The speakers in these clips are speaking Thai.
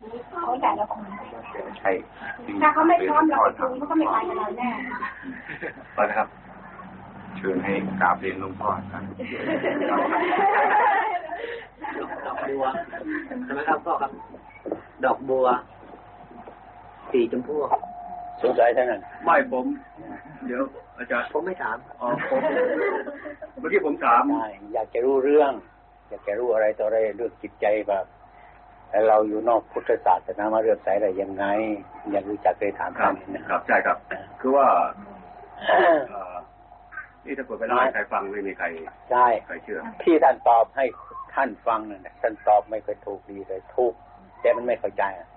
เขาแต่ละคนใช่ถ้าเขาไม่พร้อมเราไปจูงเขาก็ไม่ไปกับเราแน่ไปนะครับ เชิญให้กราบเรียนหลวงพ่อครับดอกบัวใช่ไหมครับพ่อครับ ดอกบัว สีชมพูสงสัยเท่านั้นไม่ผม เดี๋ยว อาจารย์ผมไม่ถามอ๋อผมเมื่อกี้ผมถามได้อยากจะรู้เรื่อง อยากจะรู้อะไรต่ออะไรเรื่องจิตใจแบบ แล้วเราอยู่นอกพุทธศาสนามาเรื่องสายอะไรยังไง อยากรู้จักเลยถามครัท่าบนนะครับใช่ครับ คือว่าเอ่อนี่ถ้าเกิดไปเล่าให้ใครฟังไม่มีใครใช่ใครเชื่อที่ท่านตอบให้ท่านฟังนั่นน่ะท่านตอบไม่เคยถูกดีเลยถูกแต่มันไม่เข้าใจอะ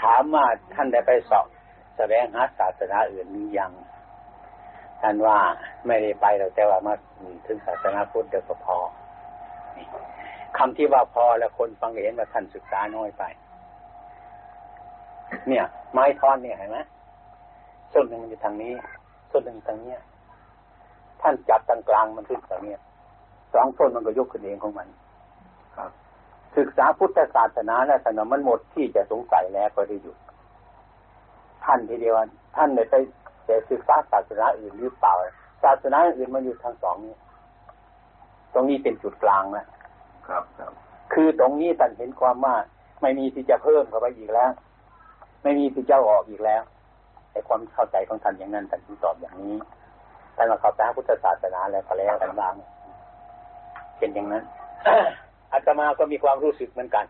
ถามว่าท่านได้ไปสอบแสวงหาศาสนาอื่นหรือยัง ท่านว่าไม่ได้ไปหรอกแต่ว่ามาถึงศาสนาพุทธเดียวก็พอนี่ คำที่ว่าพอแล้วคนฟังเห็นว่าท่านศึกษาน้อยไป เนี่ย ไม้ท่อนเนี่ยเห็นไหมส้นหนึ่งมันอยู่ทางนี้ส้นหนึ่งทางเนี้ย ท่านจับตรงกลางมันขึ้นตรงเนี้ยสองต้นมันก็ยกขึ้นเองของมันครับ ศึกษาพุทธศาสนาและศาสนามันหมดที่จะสงสัยแล้วก็ได้หยุดท่านทีเดียวท่านเลยไปแต่ศึกษาศาสนาอื่นหรือเปล่า ศาสนาอื่นมันอยู่ทางสองนี้ ตรงนี้เป็นจุดกลางนะ ครับครับ คือตรงนี้ท่านเห็นความว่าไม่มีที่จะเพิ่มเข้าไปอีกแล้ว ไม่มีที่จะอาออกอีกแล้วแต่ความเข้าใจของท่านอย่างนั้นท่านถึงตอบอย่างนี้ท่านมาเข้าใจพุทธศาสนาแล้วก็แล้วกันบ้างเป็นอย่างนั้นอาตมาก็มีความรู้สึกเหมือนกัน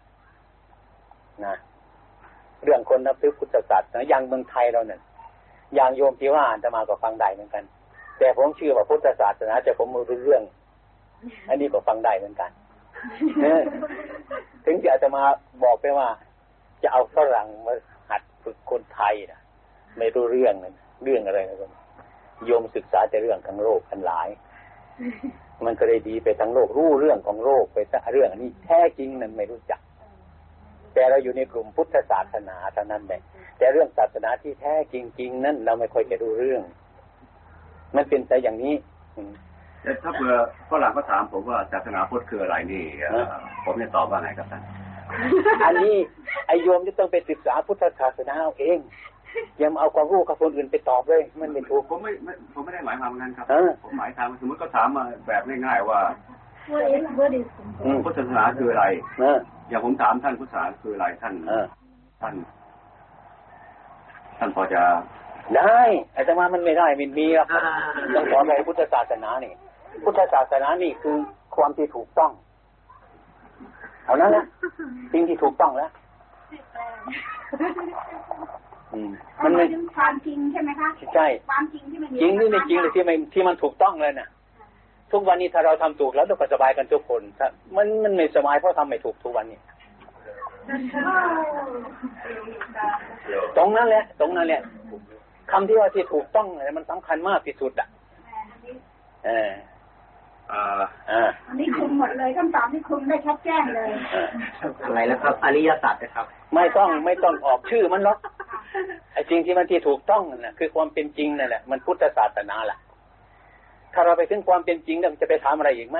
นะเรื่องคนนับถือพุทธศาสนาอย่างเมืองไทยเราเนี่ยอย่างโยมที่ว่าอาตมาก็ฟังได้เหมือนกัน แต่ผมเชื่อว่าพุทธศาสนาจะผมรู้เรื่อง อันนี้ก็ฟังได้เหมือนกัน ถึงจะอาตมาบอกไปว่า จะเอาฝรั่งมาหัดฝึกคนไทยนะไม่รู้เรื่องนะเรื่องอะไรนะโยมศึกษาแต่เรื่องทั้งโลกทั้งหลาย มันก็ได้ดีไปทั้งโลกรู้เรื่องของโลกไปแต่เรื่องอันนี้แท้จริงนั้นไม่รู้จัก แต่เราอยู่ในกลุ่มพุทธศาสนาเท่านั้นแหละแต่เรื่องศาสนาที่แท้จริง ๆ นั้นเราไม่ค่อยจะรู้เรื่อง มันเป็นแต่อย่างนี้อื แต่ถ้าเผื่อฝรั่งก็ถามผมว่าศาสนาพุทธคืออะไรนี่เอ่อผมจะตอบว่าไงครับท่านอันนี้ไอโยมจะต้องไปศึกษาพุทธศาสนาเอาเองอย่ามาเอาความรู้กับคนอื่นไปตอบเลย มันไม่ถูกผมไม่ไม่ผมไม่ได้หมายความงั้นครับเออผมหมายความสมมติก็ถามมาแบบง่ายๆว่า What is what is อืมพุทธศาสนาคืออะไรเอออย่างผมถามท่านพุทธศาสนาคืออะไรท่านเออท่าน ท่านพอจะได้ไอ้แต่ว่ามันไม่ได้มันมีหรอกต้องสอนในพุทธศาสนานี่ พุทธศาสนานี่คือความที่ถูกต้องเอานั้นนะสิ่งที่ถูกต้องแล้วอืมมัมันนไม่ไม่ถึงความจริงใช่ไหมคะใช่ความจริงที่มันอยู่จริงหรือไม่จริงเลยที่ไม่ที่มันถูกต้องเลยนะทุกวันนี้ถ้าเราทำถูกแล้วเราก็สบายกันทุกคนถ้ามันมันไม่สบายเพราะทำไม่ถูกทุกวันนี้ตรงนั้นแหละ ตรงนั้นแหละคำที่ว่าที่ถูกต้องเนี่ยมันสำคัญมากที่สุดอะ เออเอ่ออ่าอันนี้คุมหมดเลยคำตอบที่คุมได้ชัดแจ้งเลยเอออะไรแล้วครับ อริยสัจนะครับ ไม่ต้องไม่ต้องออกชื่อมันหรอกไอ้จริงที่มันที่ถูกต้องนั่นนะคือความเป็นจริงนั่นแหละมันพุทธศาสนาแหละถ้าเราไปถึงความเป็นจริงแล้วมันจะไปถามอะไรอีกไหม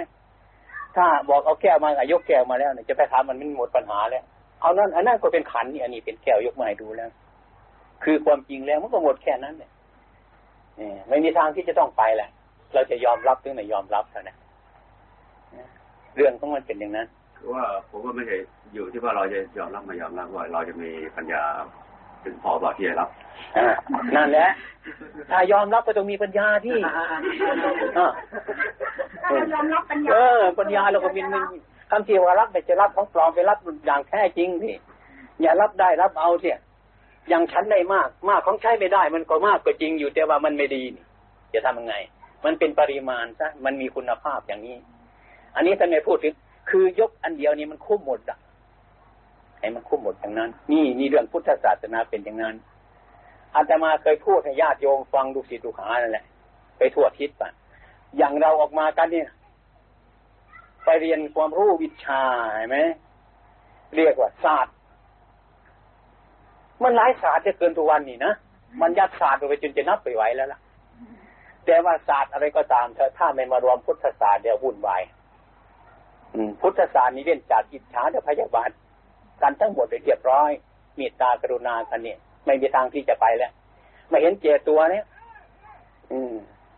ถ้าบอกเอาแก้วมาอายกแก้วมาแล้วเนี่ยจะไปถามมันมันหมดปัญหาแล้วเอานั่นอันนั้นก็เป็นขันนี่อันนี้เป็นแก้วยกมาให้ดูแล้ว คือความจริงแล้วมันก็หมดแค่นั้นเนี่ยเออไม่มีทางที่จะต้องไปแหละ เราจะยอมรับหรือไม่ยอมรับเท่านั้นเรื่องของมันเป็นอย่างนั้นคือว่าผมว่าไม่ใช่อยู่ที่ว่าเราจะยอมรับไม่ยอมรับว่าเราจะมีปัญญาถึงพอบอกที่จะรับอ่านั่นแหละถ้ายอมรับก็ต้องมีปัญญาที่อ่าถ้าเรายอมรับปัญญาเออปัญญาเราก็มีมันคำที่ว่ารับไม่จะรับของปลอมไปรับอย่างแท้จริงที่อย่ารับได้รับเอาเสียอย่างฉันได้มาก มากของใช้ไม่ได้ มันก็มากก็จริงอยู่แต่ว่ามันไม่ดีนี่จะทำยังไง มันเป็นปริมาณซะมันมีคุณภาพอย่างนี้ อันนี้ท่านไม่พูดถึงคือยกอันเดียวนี้มันคุ้มหมดอะให้มันคุ้มหมดอย่างนั้น นี่นี่เรื่องพุทธศาสนาเป็นอย่างนั้นอาตมาเคยพูดให้ญาติโยมฟังดูสิดูหานั่นแหละ ไปทั่วทิศป่ะอย่างเราออกมากันเนี่ยไปเรียนความรู้วิชาเห็นไหมเรียกว่าศาสตร์ มันหลายศาสตร์จะเกินทุกวันนี่นะมันยัดศาสตร์ไปจนจะนับไปไหวแล้วล่ะ แต่ว่าศาสตร์อะไรก็ตามเถอะถ้าไม่มารวมพุทธศาสตร์เดี๋ยววุ่นวายอืมพุทธศาสตร์นี่เล่นจากอิจฉาเดี๋ยวพยาบาทตกันทั้งหมดเลยเรียบร้อยเมตตากรุณากันเนี่ยไม่มีทางที่จะไปแล้วไม่เห็นเจตัวเนี่ย อืม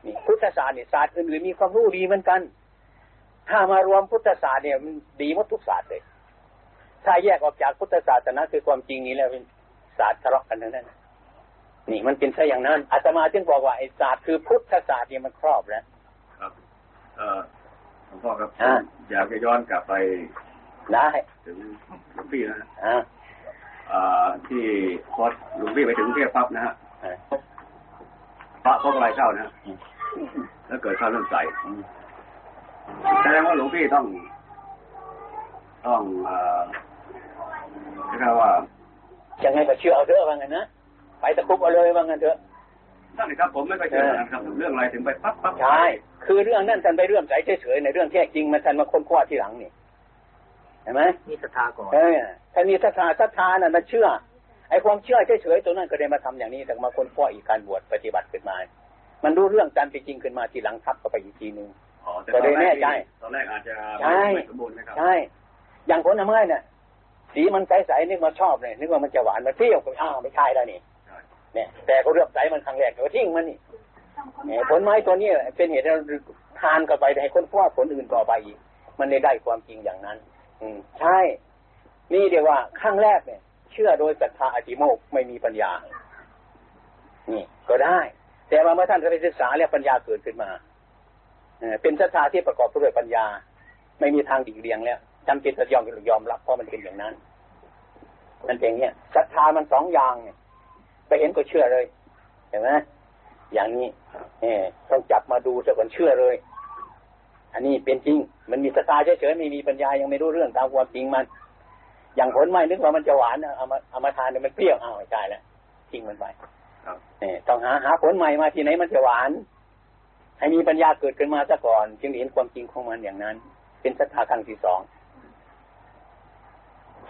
นี่พุทธศาสตร์เนี่ยศาสตร์อื่นๆมีความรู้ดีเหมือนกัน ถ้ามารวมพุทธศาสตร์เนี่ยมันดีหมดทุกศาสตร์เลย ถ้าแยกออกจากพุทธศาสนาคือความจริงนี้แล้วเป็นศาสตร์ทะเลาะกันทั้งนั้น นี่มันเป็นซะอย่างนั้นอาตมาจึงบอกว่าไอ้ศาสตร์คือพุทธศาสตร์เนี่ยมันครอบแล้วครับ เอ่อหลวงพ่อครับอ่าอยากจะย้อนกลับไปได้ถึงหลวงพี่นะฮะอ่าอ่าที่พอหลวงพี่ไปถึงกรุงเทพปั๊บนะฮะอ่าพระพบอะไรเข้านะฮะแล้วเกิดความเริ่มใสอืมแสดงว่าหลวงพี่ต้อง ต้องเอ่อเรียกว่ายังไงก็เชื่อเอาเถอะว่างั้นนะ ไปตะคุบเอาเลยว่างั้นเถอะนั่นเลยครับผมไม่ค่อยเชื่อนะครับเรื่องอะไรถึงไปปั๊บปั๊บใช่คือเรื่องนั้นท่านไปเรื่องใสเฉยๆในเรื่องแท้จริงมันท่านมาค้นคว้าทีหลังนี่เห็นไหมมีศรัทธาก่อนเออถ้ามีศรัทธาศรัทธาน่ะมันเชื่อไอ้ความเชื่อเฉยๆตัวนั้นก็ได้มาทำอย่างนี้แต่มาค้นคว้าอีกการบวชปฏิบัติขึ้นมา มันรู้เรื่องการเป็นจริงขึ้นมาทีหลังทับเข้าไปอีกทีนึงอ๋อแต่ก็ตเลอนยแรแน่กใจตอนแรกอาจจะใช่ไม่สมบูรณ์นะครับใช่อย่างผลไม้เนี่ยสีมันใสๆนึกว่าชอบเลยนึกว่ามันจะหวานมันเปรี้ยวก็อ้าวไม่ใช่แล้วนี่ใช่ เนี่ย แต่เขาเลือกใสมันครั้งแรกก็ทิ้งมันนี่เนี่ยผลไม้ตัวนี้เป็นเหตุให้เราทานกันไปให้คนคว้าผลอื่นต่อไปอีกมันได้ได้ความจริงอย่างนั้น อืมใช่ นี่เดียวว่าครั้งแรกเนี่ย เชื่อโดยศรัทธาอธิโมกข์ไม่มีปัญญา นี่ ก็ได้ แต่ว่าเมื่อท่านไปศึกษาแล้วปัญญาเกิดขึ้นมาเอ่อเป็นศรัทธาที่ประกอบด้วยปัญญา ไม่มีทางดีกเรียงแล้วจำเป็นจะยอมยอมรับเพราะมันเป็นอย่างนั้น มันเป็นอย่างเนี้ยศรัทธามันสองอย่างเนี่ย ไปเห็นก็เชื่อเลยเห็นไหมอย่างนี้เออต้องจับมาดูซะก่อนเชื่อเลย อันนี้เป็นจริง มันมีศรัทธาเฉยๆไม่มีปัญญายังไม่รู้เรื่องตามความจริงมัน อย่างผลไม้นึกว่ามันจะหวานนะเอามาเอามาทานเนี่ยมันเปรี้ยวอ้าวไม่ใช่แล้วทิ้งมันไปครับเนี่ยต้องหาหาผลใหม่มาที่ไหนมันจะหวาน ให้มีปัญญาเกิดขึ้นมาซะก่อน จึงเห็นความจริงของมันอย่างนั้น เป็นศรัทธาครั้งที่สอง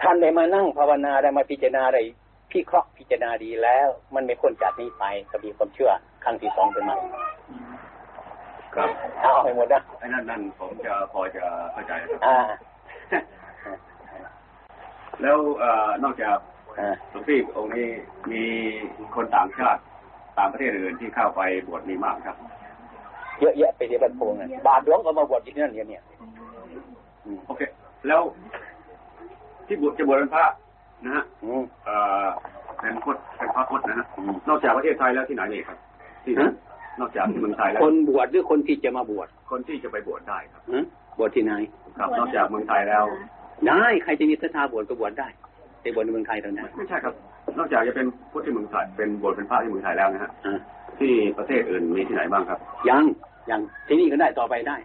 ท่านได้มานั่งภาวนาได้มาพิจารณาได้ พิเคราะห์พิจารณาดีแล้ว มันไม่พ้นจากนี้ไปก็มีความเชื่อครั้งที่สองขึ้นมาครับเอาให้หมดนะไอ้นั่นนั่นผมจะพอจะเข้าใจนะครับอ่าแล้วเอ่อนอกจากอ่าหลวงพี่องค์นี้มีคนต่างชาติต่างประเทศอื่นที่เข้าไปบวชมีมากครับ เยอะแยะไปที่บันโพงเนี่ยบาทหลวงก็มาบวชอยู่ที่นั่นเนี่ยเนี่ยอืมโอเค แล้วที่บวชจะบวชเป็นพระ นะฮะอืมเอ่อเป็นพุทธเป็นพระพุทธนะฮะอืมนอกจากประเทศไทยแล้วที่ไหนอีกครับที่ไหนฮะนอกจากที่เมืองไทยแล้วคนบวชหรือคนที่จะมาบวชคนที่จะไปบวชได้ครับฮะบวชที่ไหนครับนอกจากเมืองไทยแล้ว ได้ใครจะมีศรัทธาบวชก็บวชได้แต่บวชในเมืองไทยเท่านั้นไม่ใช่ครับ นอกจากจะเป็นพุทธที่เมืองไทยเป็นบวชเป็นพระที่เมืองไทยแล้วนะฮะอ่าที่ประเทศอื่นมีที่ไหนบ้างครับ ยังยังที่นี่ก็ได้ต่อไปได้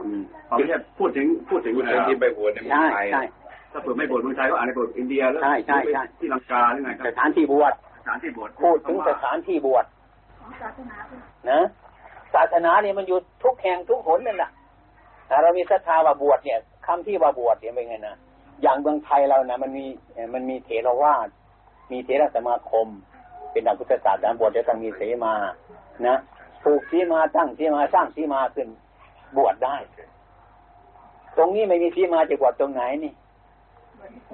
อืมเอาไม่ใช่พูดถึงพูดถึงคนที่ไปบวชในเมืองใช่ไทยใช่ ถ้าเปิดไม่บวชเมืองไทยก็อาจจะบวชอินเดียแล้วใช่ใช่ใช่ที่ลังกาหรือไงคสรับถานที่บวชสถานที่บวชพูดถึงสถานที่บวชของศาสนาพุทธนะศาสนาเนี่ยมันอยู่ทุกแห่งทุกหนนั่นแหละแต่เรามีศรัทธาว่าบวชเนี่ยคำที่ว่าบวชเนี่ยเป็นไงนะอย่างเมืองไทยเรานะมันมีเอ่อมันมีเถรวาทมีเถรสมาคม เป็นดังพุทธศาสนาบวชจะต้องมีเสมา นะปลูกสีมาตั้งสีมาสร้างสีมาขึ้นบวชได้ ตรงนี้ไม่มีสีมาจะบวชตรงไหนนี่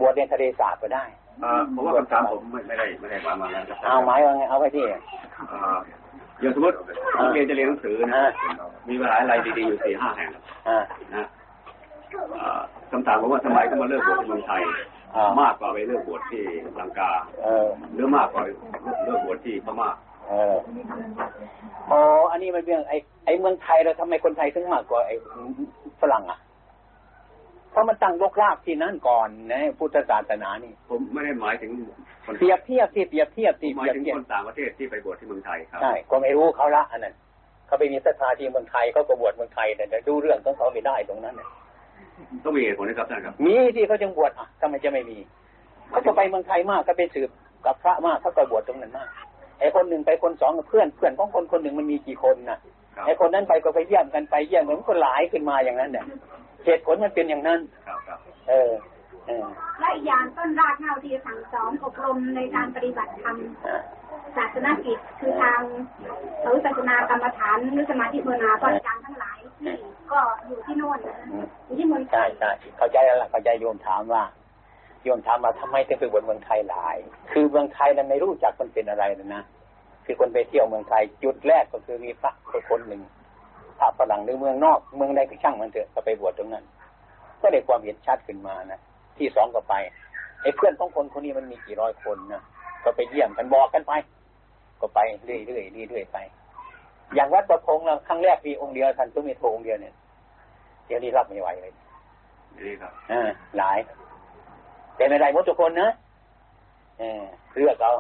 บวชในทะเลสาบก็ได้เอ่อผมว่าคำถามผมไม่ไม่ได้ไม่ได้ความมาแล้วครับเอาไม้ว่าไงเอาไว้ที่เอ่ออย่างสมมติผมเรียนจะเรียนหนังสือนะอ่ามีมหาลัยดีๆอยู่สี่ห้าแห่งอ่านะเอ่อคำถามผมว่าทำไมก็มาเลิกบวชที่เมืองไทยอ่ามมากกว่าไปเลิกบวชที่ลังกาเออหรือมากกว่าเลิกบวชที่พม่าเอออ๋ออันนี้มันเรื่องไอ้ไอ้เมืองไทยเราทำไมคนไทยถึงมากกว่าไอ้ฝรั่งอะ เพราะมันตั้งรกรากที่นั่นก่อนนะพุทธศาสนานี่ ผมไม่ได้หมายถึงคนเปรียบเทียบที่เปรียบเทียบที่หเปมายรียบถึงเทียบคนต่างประเทศที่ไปบวชที่เมืองไทยครับใช่ก็ไม่รู้เขาละอันนั้นเขาไปมีศรัทธาที่เมืองไทยเขาก็บวชเมืองไทยแต่ดูเรื่องของเขาไม่ได้ตรงนั้นน่ะต้องมีเหตุผลนะครับท่านครับ มีที่เขาจึงบวชอะทำไมจะไม่มีเขาก็ไปเมืองไทยมากก็ไปสืบกับพระมากเขาก็บวชตรงนั้นมากไอ้คนหนึ่งไปคนสองกับเพื่อนเพื่อนของคนคนหนึ่งมันมีกี่คนน่ะครับไอ้คนนั้นไปก็ไปเยี่ยมกันไปเยี่ยมกันมันก็หลายขึ้นมาอย่างนั้นเนี่ย เหตุผลมันเป็นอย่างนั้นครับครับเออเออและอีกอย่างต้นรากเหง้าที่สั่งสอนอบรมในการปฏิบัติธรรมอ่าศาสนกิจคือทางหรือศาสนากรรมฐานหรือสมาธิภาวนาก็อาจารย์ทั้งหลายที่ก็อยู่ที่โน่นนะอืมอยู่ที่เมืองไทใช่ยใช่เข้าใจแล้วล่ะเข้าใจโยมถามว่าโยมถามมาทำไมถึงไปบวชเมืองไทยหลาย คือเมืองไทยนั้นไม่รู้จักมันเป็นอะไรเลยนะคือคนไปเที่ยวเมืองไทยจุดแรกก็คือมีพระคนหนึ่ง พระฝรั่งหรือเมืองนอก เมืองใดก็ช่างมันเถอะก็ไปบวชตรงนั้น ก็ได้ความเห็นชัดขึ้นมานะที่สองก็ไปไอ้เพื่อนของคนคนนี้มันมีกี่ร้อยคนนะก็ไปเยี่ยมกันบอกกันไป ก็ไปเรื่อยๆเรื่อยๆไป อย่างวัดประพงษ์เราครั้งแรกมีองค์เดียวท่านต้องมีโทองค์เดียวเนี่ยเดี๋ยวนี้รับไม่ไหวเลยดีครับอ่าหลาย แต่ไม่ได้หมดทุกคนนะเออเลือกเอา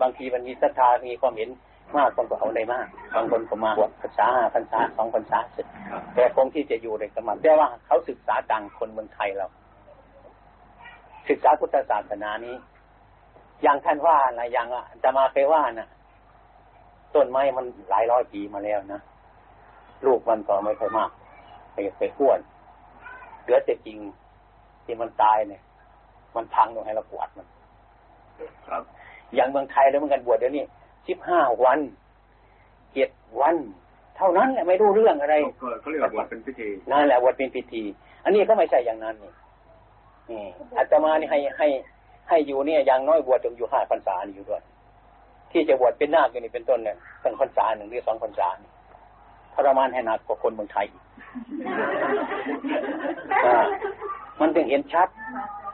บางทีมันมีศรัทธามีความเห็น มากคนก็เอาได้มากบางคนก็มาบวชภาษาห้าภาษาสองภาษาสิบครับแต่คงที่จะอยู่ในสมัครแต่ว่าเขาศึกษาดังคนเมืองไทยเรา ศึกษาพุทธศาสนานี้ อย่างท่านว่านะอย่างอะจะมาเคยว่านะต้นไม้มันหลายร้อยปีมาแล้วนะลูกมันก็ไม่ค่อยมากไปไปอ้วนเหลือแต่จริงที่มันตายเนี่ย มันพังลงให้เราปวดมัน ครับ อย่างเมืองไทยแล้วเหมือนกันบวชเดี๋ยวนี้ สิบห้าวันเจ็ดวัน เท่านั้นแหละไม่รู้เรื่องอะไรก็เขาเรียกว่าบวชเป็นพิธีนั่นแหละบวชเป็นพิธี อันนี้ก็ไม่ใช่อย่างนั้นนี่นี่อาตมานี่ให้ให้ ให้อยู่เนี่ยอย่างน้อยบวชจงอยู่ห้าพรรษานี่อยู่ด้วยที่จะบวชเป็นนาคอยู่นี่เป็นต้นเนี่ยตั้งพรรษาหนึ่งหรือสองพรรษานี่ทรมานให้หนักกว่าคนเมืองไทยอีกอ่ามันถึงเห็นชัด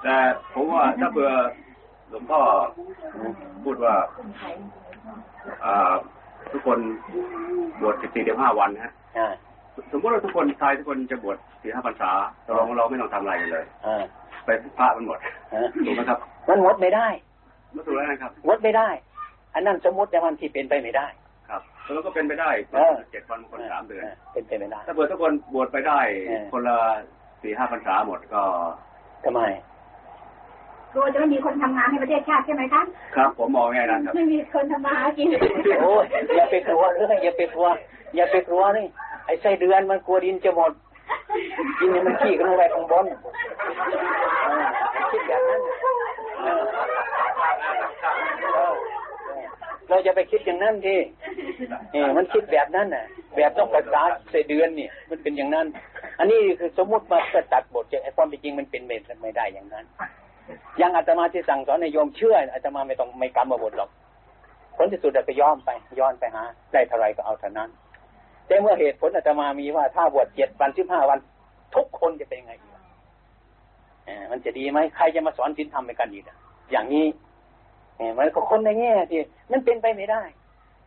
แต่ผมว่าถ้าเผื่อหลวงพ่อพูดว่าอ่า ทุกคนบวชสิบสี่สิบห้าวันนะฮะอ่าสมมติว่าทุกคนไทยทุกคนจะบวชสี่ห้าพรรษาเราเราไม่ต้องทำอะไรกันเลยอ่าไปพระมันหมดฮะถูกไหมครับ มันหมดไม่ได้ไม่ถูกแล้วนะครับหมดไม่ได้ อันนั้นสมมติแต่มันที่เป็นไปไม่ได้ ครับแล้วก็เป็นไปได้เออเจ็ดวันบางคนสามเดือนเป็นไปไม่ได้ถ้าเผื่อทุกคนบวชไปได้เออคนละสี่ห้าพรรษาหมดก็ทำไม กลัวจะไม่มีคนทำงานให้ประเทศชาติใช่ไหมคะครับ ผมมองง่ายนะครับไม่มีคนทำมาหากินโอ้ยอย่าไปกลัวเลยอย่าไปกลัวอย่าไปกลัวนี่ไอ้ไส้เดือนมันกลัวดินจะหมดกินให้มันขี้กันลงไปข้างบนเออคิดแบบนั้นเออเออเราจะไปคิดอย่างนั้นที่เออมันคิดแบบนั้นน่ะ แบบต้องภาษาไส้เดือนเนี่ย มันเป็นอย่างนั้น อันนี้คือสมมติมาจะตัดบทจากไอ้ความเป็นจริงมันเป็นไม่ได้อย่างนั้น ยังอาตมาที่สั่งสอนในโยมเชื่ออาตมาไม่ต้องไม่กำมาบทหรอกผลที่สุดอะก็ย้อมไปย้อนไปหาได้เท่าไรก็เอาเท่านั้น แต่เมื่อเหตุผลอาตมามีว่าถ้าบวชเจ็ดวันสิบห้าวัน ทุกคนจะเป็นยังไงอีกอะเออมันจะดีไหมใครจะมาสอนศีลธรรมไปกันอีกอะอย่างนี้เออมันก็คนในแง่ที่มันเป็นไปไม่ได้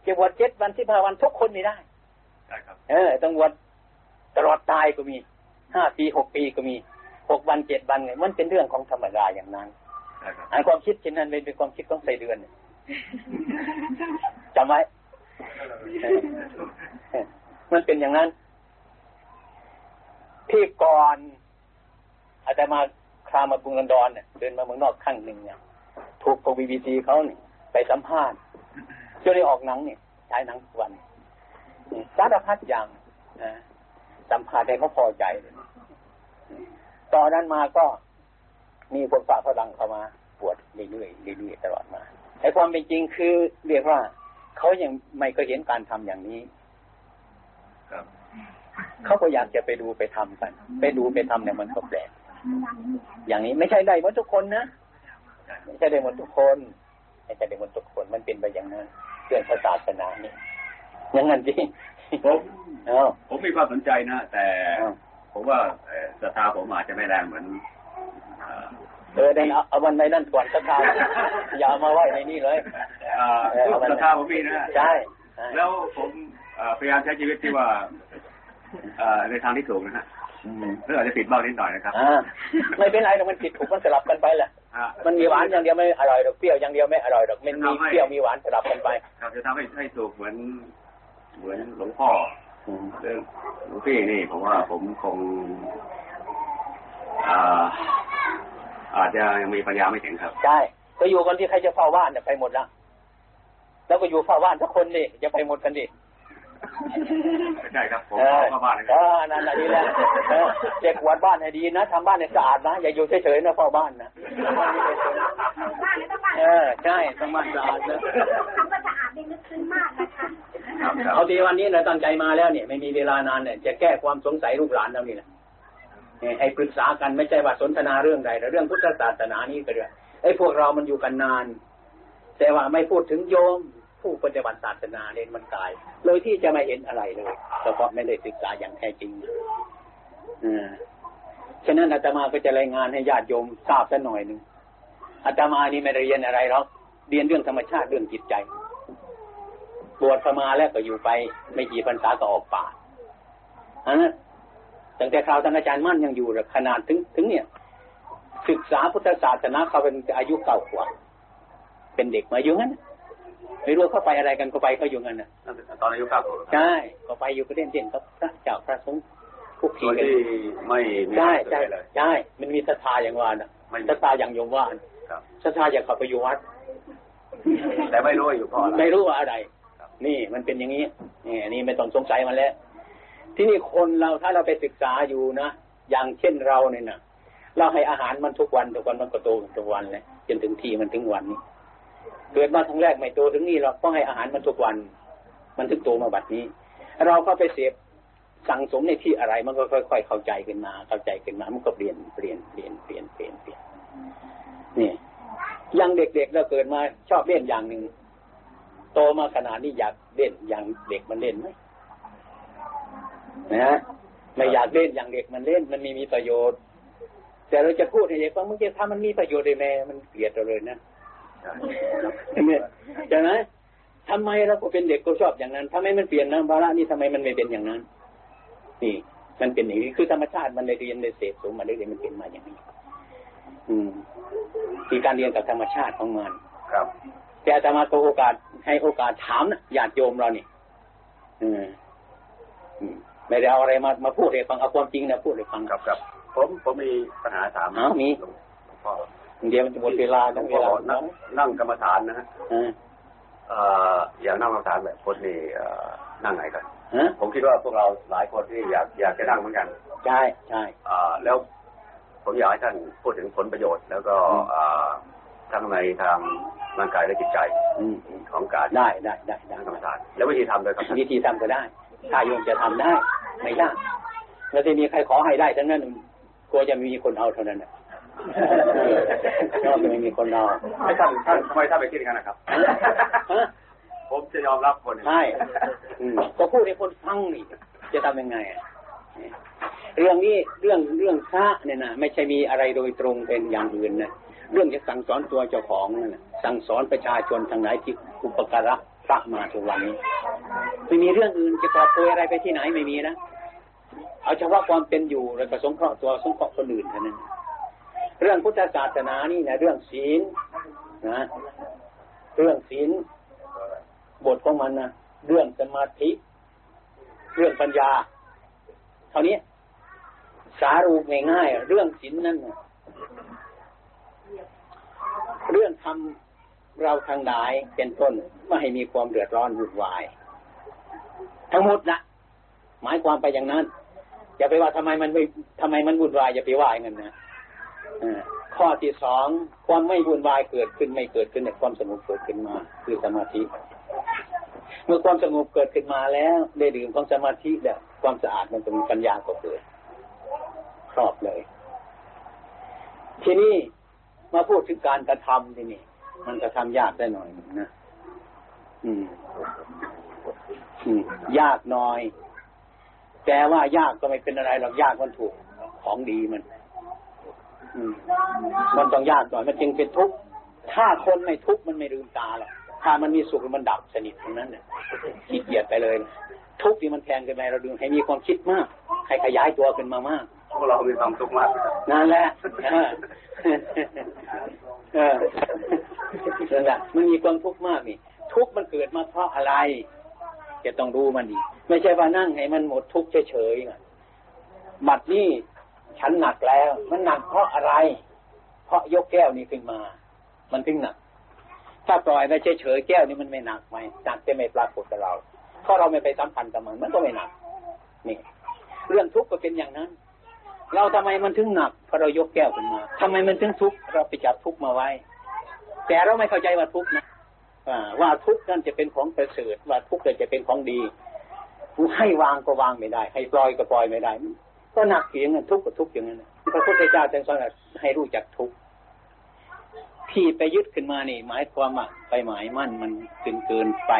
จะบวชเจ็ดวันสิบห้าวันทุกคนไม่ได้ใช่ครับ เออต้องบวชตลอดตายก็มีห้าปีหกปีก็มี หกวันเจ็ดวันไงมันเป็นเรื่องของธรรมดาอย่างนั้นใช่ครับอันความคิดเช่นนั้นเป็นความคิดของไส้เดือนเนี่ยจำไว้มันเป็นอย่างนั้น ที่ก่อนอาตมาคราวมากรุงลอนดอนเนี่ยเดินมาเมืองนอกครั้งหนึ่งเนี่ยถูกพวกบีบีซีเขาเนี่ยไปสัมภาษณ์จนได้ออกหนังเนี่ยฉายหนังทุกวันนี่สารพัดอย่างนะสัมภาษณ์ให้เขาพอใจเลย ตอนนั้นมาก็มีคนฝากฝรั่งเข้ามาปวดเรื่อยๆเรื่อยๆตลอดมาแต่ความเป็นจริงคือเรียกว่าเขายังไม่เคยเห็นการทำอย่างนี้ครับเขาก็อยากจะไปดูไปทำกัน ไปดูไปทำเนี่ยมันก็แปลกอย่างนี้ไม่ใช่ได้หมดทุกคนนะไม่ใช่ได้หมดทุกคนไม่ใช่ได้หมดทุกคนมันเป็นไปอย่างนั้นเรื่องศาสนานี่อย่างนั้นจริงผมเอ้าผมมีความสนใจนะ แต่เอ้า ผมว่าเอ่อศรัทธาผมอาจจะไม่แรงเหมือนเอ่อเออได้เอาเอาวันในนั่นก่อนสักคราวอย่าเอามาไว้ในนี่เลยเอ่อเออเอาวันศรัทธาผมมีนะใช่ใช่แล้วผมเอ่อพยายามใช้ชีวิตที่ว่าเอ่อในทางที่ถูกนะฮะอืมหรืออาจจะผิดบ้างนิดหน่อยนะครับอ่าไม่เป็นไรหรอกมันผิดถูกมันสลับกันไปแหละอะมันมีหวานอย่างเดียวไม่อร่อยหรอกเปรี้ยวอย่างเดียวไม่อร่อยหรอกมันมีเปรี้ยวมีหวานสลับกันไปครับจะทำให้ให้ถูกเหมือน เหมือนหลวงพ่ออืม เรื่องหลวงพี่นี่ผมว่าผมคงอ่าอาจจะยังมีปัญญาไม่ถึงครับ ใช่ก็อยู่กันที่ใครจะเฝ้าบ้านเนี่ยไปหมดแล้วแล้วก็อยู่เฝ้าบ้านทุกคนนี่จะไปหมดกันดิใช่ครับผมเอขออเข้าบ้านนะคเอรับอนั่นแหละดีแล้วเออเด็กกวาดบ้านให้ดีนะทำบ้านให้สะอาดนะ อย่าอยู่เฉยๆนะเฝ้าบ้านนะบ้านเลยต้องบ้าน เออใช่ต้องบ้านสะอาดนะทำก็สะอาดดีนึกซึ้งมากนะคะครับครับเอาทีวันนี้เราตั้งใจมาแล้วเนี่ยไม่มีเวลานานเนี่ยจะแก้ความสงสัยลูกหลานเรานี่แหละให้ปรึกษากันไม่ใช่ว่าสนทนาเรื่องใดแต่เรื่องพุทธศาสนานี้ก็เรื่องไอ้พวกเรามันอยู่กันนาน แต่ว่าไม่พูดถึงโยมผู้ปฏิบัติศาสนาเน้นมันกายเลยที่จะไม่เห็นอะไรเลยเฉพาะไม่ได้ศึกษาอย่างแท้จริงอ่าฉะนั้นอาตมาก็จะรายงานให้ญาติโยมทราบสักหน่อยหนึ่ง อาตมานี่ไม่ได้เรียนอะไรหรอกเรียนเรื่องธรรมชาติเรื่องจิตใจบวชมาแล้วก็อยู่ไป ไม่กี่พรรษาก็ออกป่าอันนั้นตั้งแต่คราวท่านอาจารย์มั่นยังอยู่ขนาดถึงถึงเนี่ย ศึกษาพุทธศาสนาเขาเป็นอายุเก่ากว่า เป็นเด็กมาอยู่งั้นไม่รู้เข้าไปอะไรกันก็ไปเขาอยู่งั้นน่ะตอนอายุเก้าขวบใช่ก็ไปอยู่ก็เล่นเด่นกับพระเจ้าพระสงฆ์คุกโดคียกันที่ไม่มีใช่อะไรใช่เลยใช่มันมีศรัทธาอย่างว่านะไม่มีศรัทธาอย่างโยมว่านะครับ ศรัทธาอยากเข้าไปอยู่วัด แต่ไม่รู้ว่าอยู่เพราะอะไรไม่รู้ว่าอะไรครับนี่มันเป็นอย่างนี้นี่นี่ไม่ต้องสงสัยมันแล้ว ที่นี่คนเราถ้าเราไปศึกษาอยู่นะ อย่างเช่นเราเนี่ยนะเราให้อาหารมันทุกวันทุกวันมันก็โตทุกวันเลยจนถึงที่มันถึงวันนี้ เกิดมาครั้งแรกไม่โตถึงนี่เราก็ให้อาหารมันทุกวัน มันถึงโตมาบัดนี้ เราก็ไปเสพสั่งสมในที่อะไรมันก็ค่อย ๆ เข้าใจขึ้นมา เข้าใจขึ้นมา มันก็เปลี่ยนเปลี่ยนเปลี่ยนเปลี่ยนเปลี่ยนเปลี่ยน นี่ยังเด็กๆเราเกิดมาชอบเล่นอย่างหนึ่งโตมาขนาดนี้อยากเล่นอย่างเด็กมันเล่นไหมนะฮะไม่อยากเล่นอย่างเด็กมันเล่น มันไม่มีประโยชน์ แต่เราจะพูดให้เด็กว่ามึงจะทำมันมีประโยชน์ได้แม่มันเกลียดเราเลยนะใช่เนี่ยใช่ไหมทำไมเราก็เป็นเด็กก็ชอบอย่างนั้นทำไมมันเปลี่ยนนะบาระนี่ทำไมมันไม่เป็นอย่างนั้นนี่มันเป็นอย่างนี้คือธรรมชาติมันได้เรียนได้เสพสมมาได้เรียนมันเป็นมาอย่างนี้ อืมคือการเรียนกับธรรมชาติของมัน ครับ แต่อาตมาก็โอกาสให้โอกาสถามนะญาติโยมเราเนี่ยอืมอืมไม่ได้เอาอะไรมามาพูดให้ฟังเอาความจริงนะพูดให้ฟังครับครับ ผมผมมีปัญหาถามอ้าวมีหลวงพ่อเดี๋ยวมันจะหมดเวลาหลต้วองงพ่เวอลานั่งนั่งกรรมฐานนะฮะอ่าเอ่ออย่างนั่งกรรมฐานแบบคนนี่เอ่อนั่งไหนกันฮะผมคิดว่าพวกเราหลายคนที่อยากอยากจะนั่งเหมือนกัน ใช่ใช่อ่าแล้ว ผมอยากให้ท่านพูดถึงผลประโยชน์ แล้วก็อืมอ่าทั้งในทางร่างกายและจิตใจอืมอืมของการได้ได้ได้ได้นั่งกรรมฐานแล้ววิธีทำด้วยครับท่านวิธีทำก็ได้ ถ้าโยมจะทำได้ไม่ยากแล้วจะมีใครขอให้ได้ทั้งนั้นกลัวจะมีคนเอาเท่านั้นน่ะก็ไม่มีคนเอาให้ท่านท่านทำไมท่านไปคิดอย่างนั้นนะครับฮะผมจะยอมรับคนหนึ่งใช่อืมก็พูดให้คนฟังนี่จะทำยังไงอะ เรื่องนี้เรื่องเรื่องพระเนี่ยนะไม่ใช่มีอะไรโดยตรงเป็นอย่างอื่นนะเรื่องจะสั่งสอนตัวเจ้าของนั่นนะสั่งสอนประชาชนทางไหนที่อุปการะพระมาทุกวันนี้ไม่มีเรื่องอื่นจะกอบโกยอะไรไปที่ไหนไม่มีนะเอาเฉพาะความเป็นอยู่แล้วก็สงเคราะห์ตัวสงเคราะห์คนอื่นเท่านั้นเรื่องพุทธศาสนานี่นะเรื่องศีลนะเรื่องศีลบทของมันนะเรื่องสมาธิ เรื่องปัญญา เท่านี้ สารูปง่ายๆเรื่องศีลนั่นเรื่องทำเราทางหลายเป็นต้นไม่ให้มีความเดือดร้อนวุ่นวาย ทั้งหมดนะหมายความไปอย่างนั้น อย่าไปว่าทำไมมันไม่ทำไมมันวุ่นวายอย่าไปว่าอย่างนั้นนะอข้อที่สองความไม่วุ่นวายเกิดขึ้นไม่เกิดขึ้นในความสงบเกิดขึ้นมา คือสมาธิ เมื่อความสงบเกิดขึ้นมาแล้วได้ดื่มของสมาธิแล้วความสะอาดมันจะมีปัญญาก็เกิดครอบเลย ทีนี้มาพูดถึงการกระทำทีนี่มันกระทำยากได้หน่อยนะอืม อืม ยากหน่อย แต่ว่ายากก็ไม่เป็นอะไรหรอกยากมันถูกของดีมัน อืม มันต้องยากหน่อยมันจึงเป็นทุกข์ถ้าคนไม่ทุกข์มันไม่ลืมตาหรอก ถ้ามันมีสุขมันดับสนิทตรงนั้นเนี่ยขี้เกียจไปเลย ทุกข์ที่มันแทงกันไปเราดูให้มีความคิดมาก ให้ขยายตัวขึ้นมามากพวกเรามีความทุกข์มากนะครับนั่นแหละเออเออนั่นแหละมันมีความทุกข์มากนี่ ทุกข์มันเกิดมาเพราะอะไร จะต้องรู้มันดีไม่ใช่ว่านั่งให้มันหมดทุกข์เฉยๆนะบัดนี้ฉันหนักแล้ว มันหนักเพราะอะไร เพราะยกแก้วนี้ขึ้นมา มันถึงหนัก ถ้าปล่อยไปเฉยๆแก้วนี้มันไม่หนักไหมหนักจะไม่ปรากฏกับเราเพราะเราไม่ไปสัมพันธ์กับมันมันก็ไม่หนัก นี่ เรื่องทุกข์ก็เป็นอย่างนั้น เราทำไมมันถึงหนักเพราะเรายกแก้วขึ้นมาทำไมมันถึงทุกข์เราไปจับทุกข์มาไว้ แต่เราไม่เข้าใจว่าทุกข์นะว่าทุกข์นั่นจะเป็นของประเสริฐว่าทุกข์นั่นจะเป็นของดีให้วางก็วางไม่ได้ ให้ปล่อยก็ปล่อยไม่ได้ ก็หนักเสียงทุกข์กับทุกข์อย่างนั้นพระพุทธเจ้าจึงสอนให้รู้จักทุกข์ ที่ไปยึดขึ้นมานี่ หมายความว่าไปหมายมั่นมันเกินเกินไป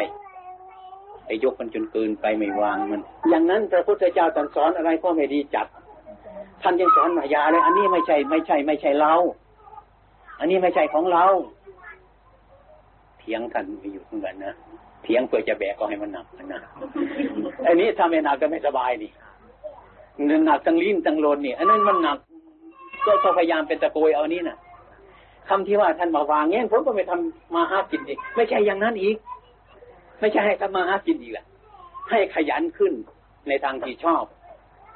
ไปยกมันจนเกินไปไม่วางมัน อย่างนั้นพระพุทธเจ้าตรัสสอนอะไรก็ไม่ดีจัด ท่านยังสอนมายาเลย อันนี้ไม่ใช่ไม่ใช่ไม่ใช่เรา อันนี้ไม่ใช่ของเรา เถียงท่านไม่อยู่เหมือนกันนะ เถียงเพื่อจะแบกก็ให้มันหนักนะอันนี้ทำให้หนักก็ไม่สบายนี่หนักทั้งลิ้นทั้งโลนนี่ อันนั้นมันหนัก ก็พยายามเป็นตะโกยเอานี้นะ่ะ คำที่ว่าท่านมาวางเงี้ยผมก็ไม่ทำมาหากินอีก ไม่ใช่อย่างนั้นอีก ไม่ใช่ให้ทำมาหากินอีกแหละให้ขยันขึ้นในทางที่ชอบ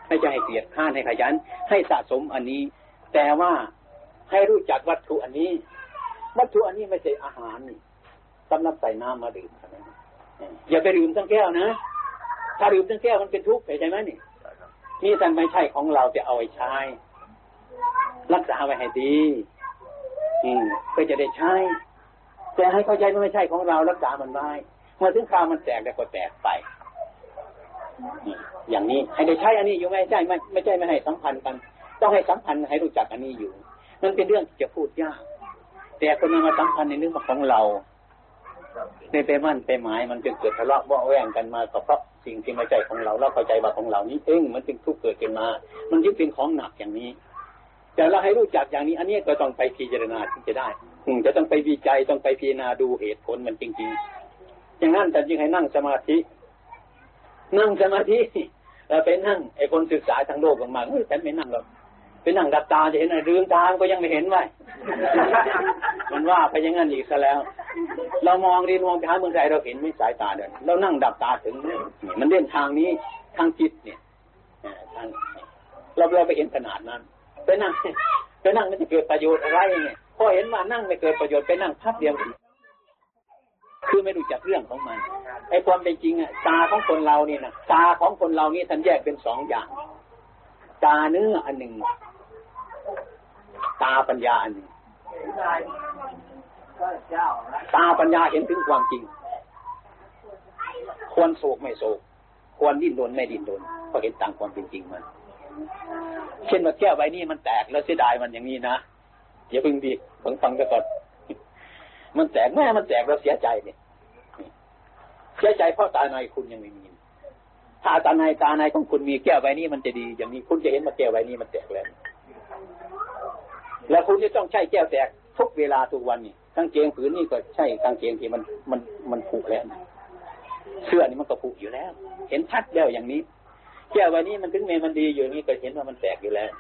ไม่ใช่ให้เกลียดข้านให้ขยัน ให้สะสมอันนี้ แต่ว่าให้รู้จักวัตถุอันนี้ วัตถุอันนี้ไม่ใช่อาหารนี่สำหรับใส่น้ำมาดื่มเท่านั้นอย่าไปดื่มทั้งแก้วนะ ถ้าดื่มทั้งแก้วมันเป็นทุกข์ใช่ไหมนี่นี่ท่านไม่ใช่ของเราจะเอาไว้ใช้รักษาไว้ให้ดี อืมเพื่อจะได้ใช้ แต่ให้เข้าใจว่าไม่ใช่ของเรารักษามันไว้เมื่อถึงคราวมันแตกแล้วก็แตกไปอย่างนี้ให้ได้ใช้อันนี้อยู่ไม่ใช่ไม่ไม่ใช่ไม่ให้สัมพันธ์กัน ต้องให้สัมพันธ์ให้รู้จักอันนี้อยู่ มันเป็นเรื่องที่จะพูดยาก แต่คนมาสัมพันธ์ในเรื่องของเราในไปมั่นไปหมายมันจึงเกิดทะเลาะเบาแวงกันมาก็เพราะสิ่งที่ไม่ใช่ของเราเราเข้าใจว่าของเรานี้เองมันจึงทุกข์เกิดขึ้นมา มันจึงเป็นของหนักอย่างนี้ แต่เราให้รู้จักอย่างนี้ อันนี้ก็ต้องไปพิจารณาที่จะได้จะต้องไปวิจัยต้องไปพิจารณาดูเหตุผลมันจริงๆอย่างนั้นแต่จึงให้นั่งสมาธิ นั่งสมาธิเราไปนั่งไอ้คนศึกษาทางโลกมากๆเฮ้ยฉันไม่นั่งหรอกไปนั่งดับตาจะเห็นอะไรเรื่องตาก็ยังไม่เห็นไว้มันว่าไปอย่างนั้นอีกซะแล้ว เรามองดีมองไปหาเมืองไทยเราเห็นไม่สายตาเดินเรานั่งดับตาถึงนี่มันเล่นทางนี้ทางจิตเนี่ยทางเราเราไปเห็นขนาดนั้น ไปนั่งไปนั่งไมันจะเกิดประโยชน์อะไรเนี่ยพอเห็นว่านั่งไม่เกิดประโยชน์ไปนั่งพักเดียวคือไม่รู้จักเรื่องของมันไอ้ความเป็นจริงอะตาของคนเราเนี่ยนะตาของคนเรานี่ท่านแยกเป็นสองอย่าง ตาเนื้ออันหนึ่งตาปัญญาอันหนึ่งตาปัญญาเห็นถึงความจริง ควรโศกไม่โศกควรดิ้นรนไม่ดิ้นรนเพราะเห็นตามความเป็นจริงมัน เช่นว่าแก้วใบนี้มันแตกแล้วเสียดายมันอย่างนี้นะอย่าพึ่งดีฟังฟังกันก่อนมันแตกแม่มันแตกแล้วเสียใจเนี่ยเสียใจเพราะตาในคุณยังไม่มีถ้าตาในตาในของคุณมีแก้วใบนี้มันจะดี อย่างนี้คุณจะเห็นว่าแก้วใบนี้มันแตกแล้วแล้วคุณจะต้องใช้แก้วแตกทุกเวลาทุกวันนี่กางเกงผืนนี่ก็ใช่กางเกงที่มันมันมันผุแล้วเสื้อนี่มันก็ผุอยู่แล้ว เห็นชัดแล้วอย่างนี้ แก้วใบนี้มันถึงเมมันดีอยู่นี่ก็เห็นว่ามันแตกอยู่แล้ว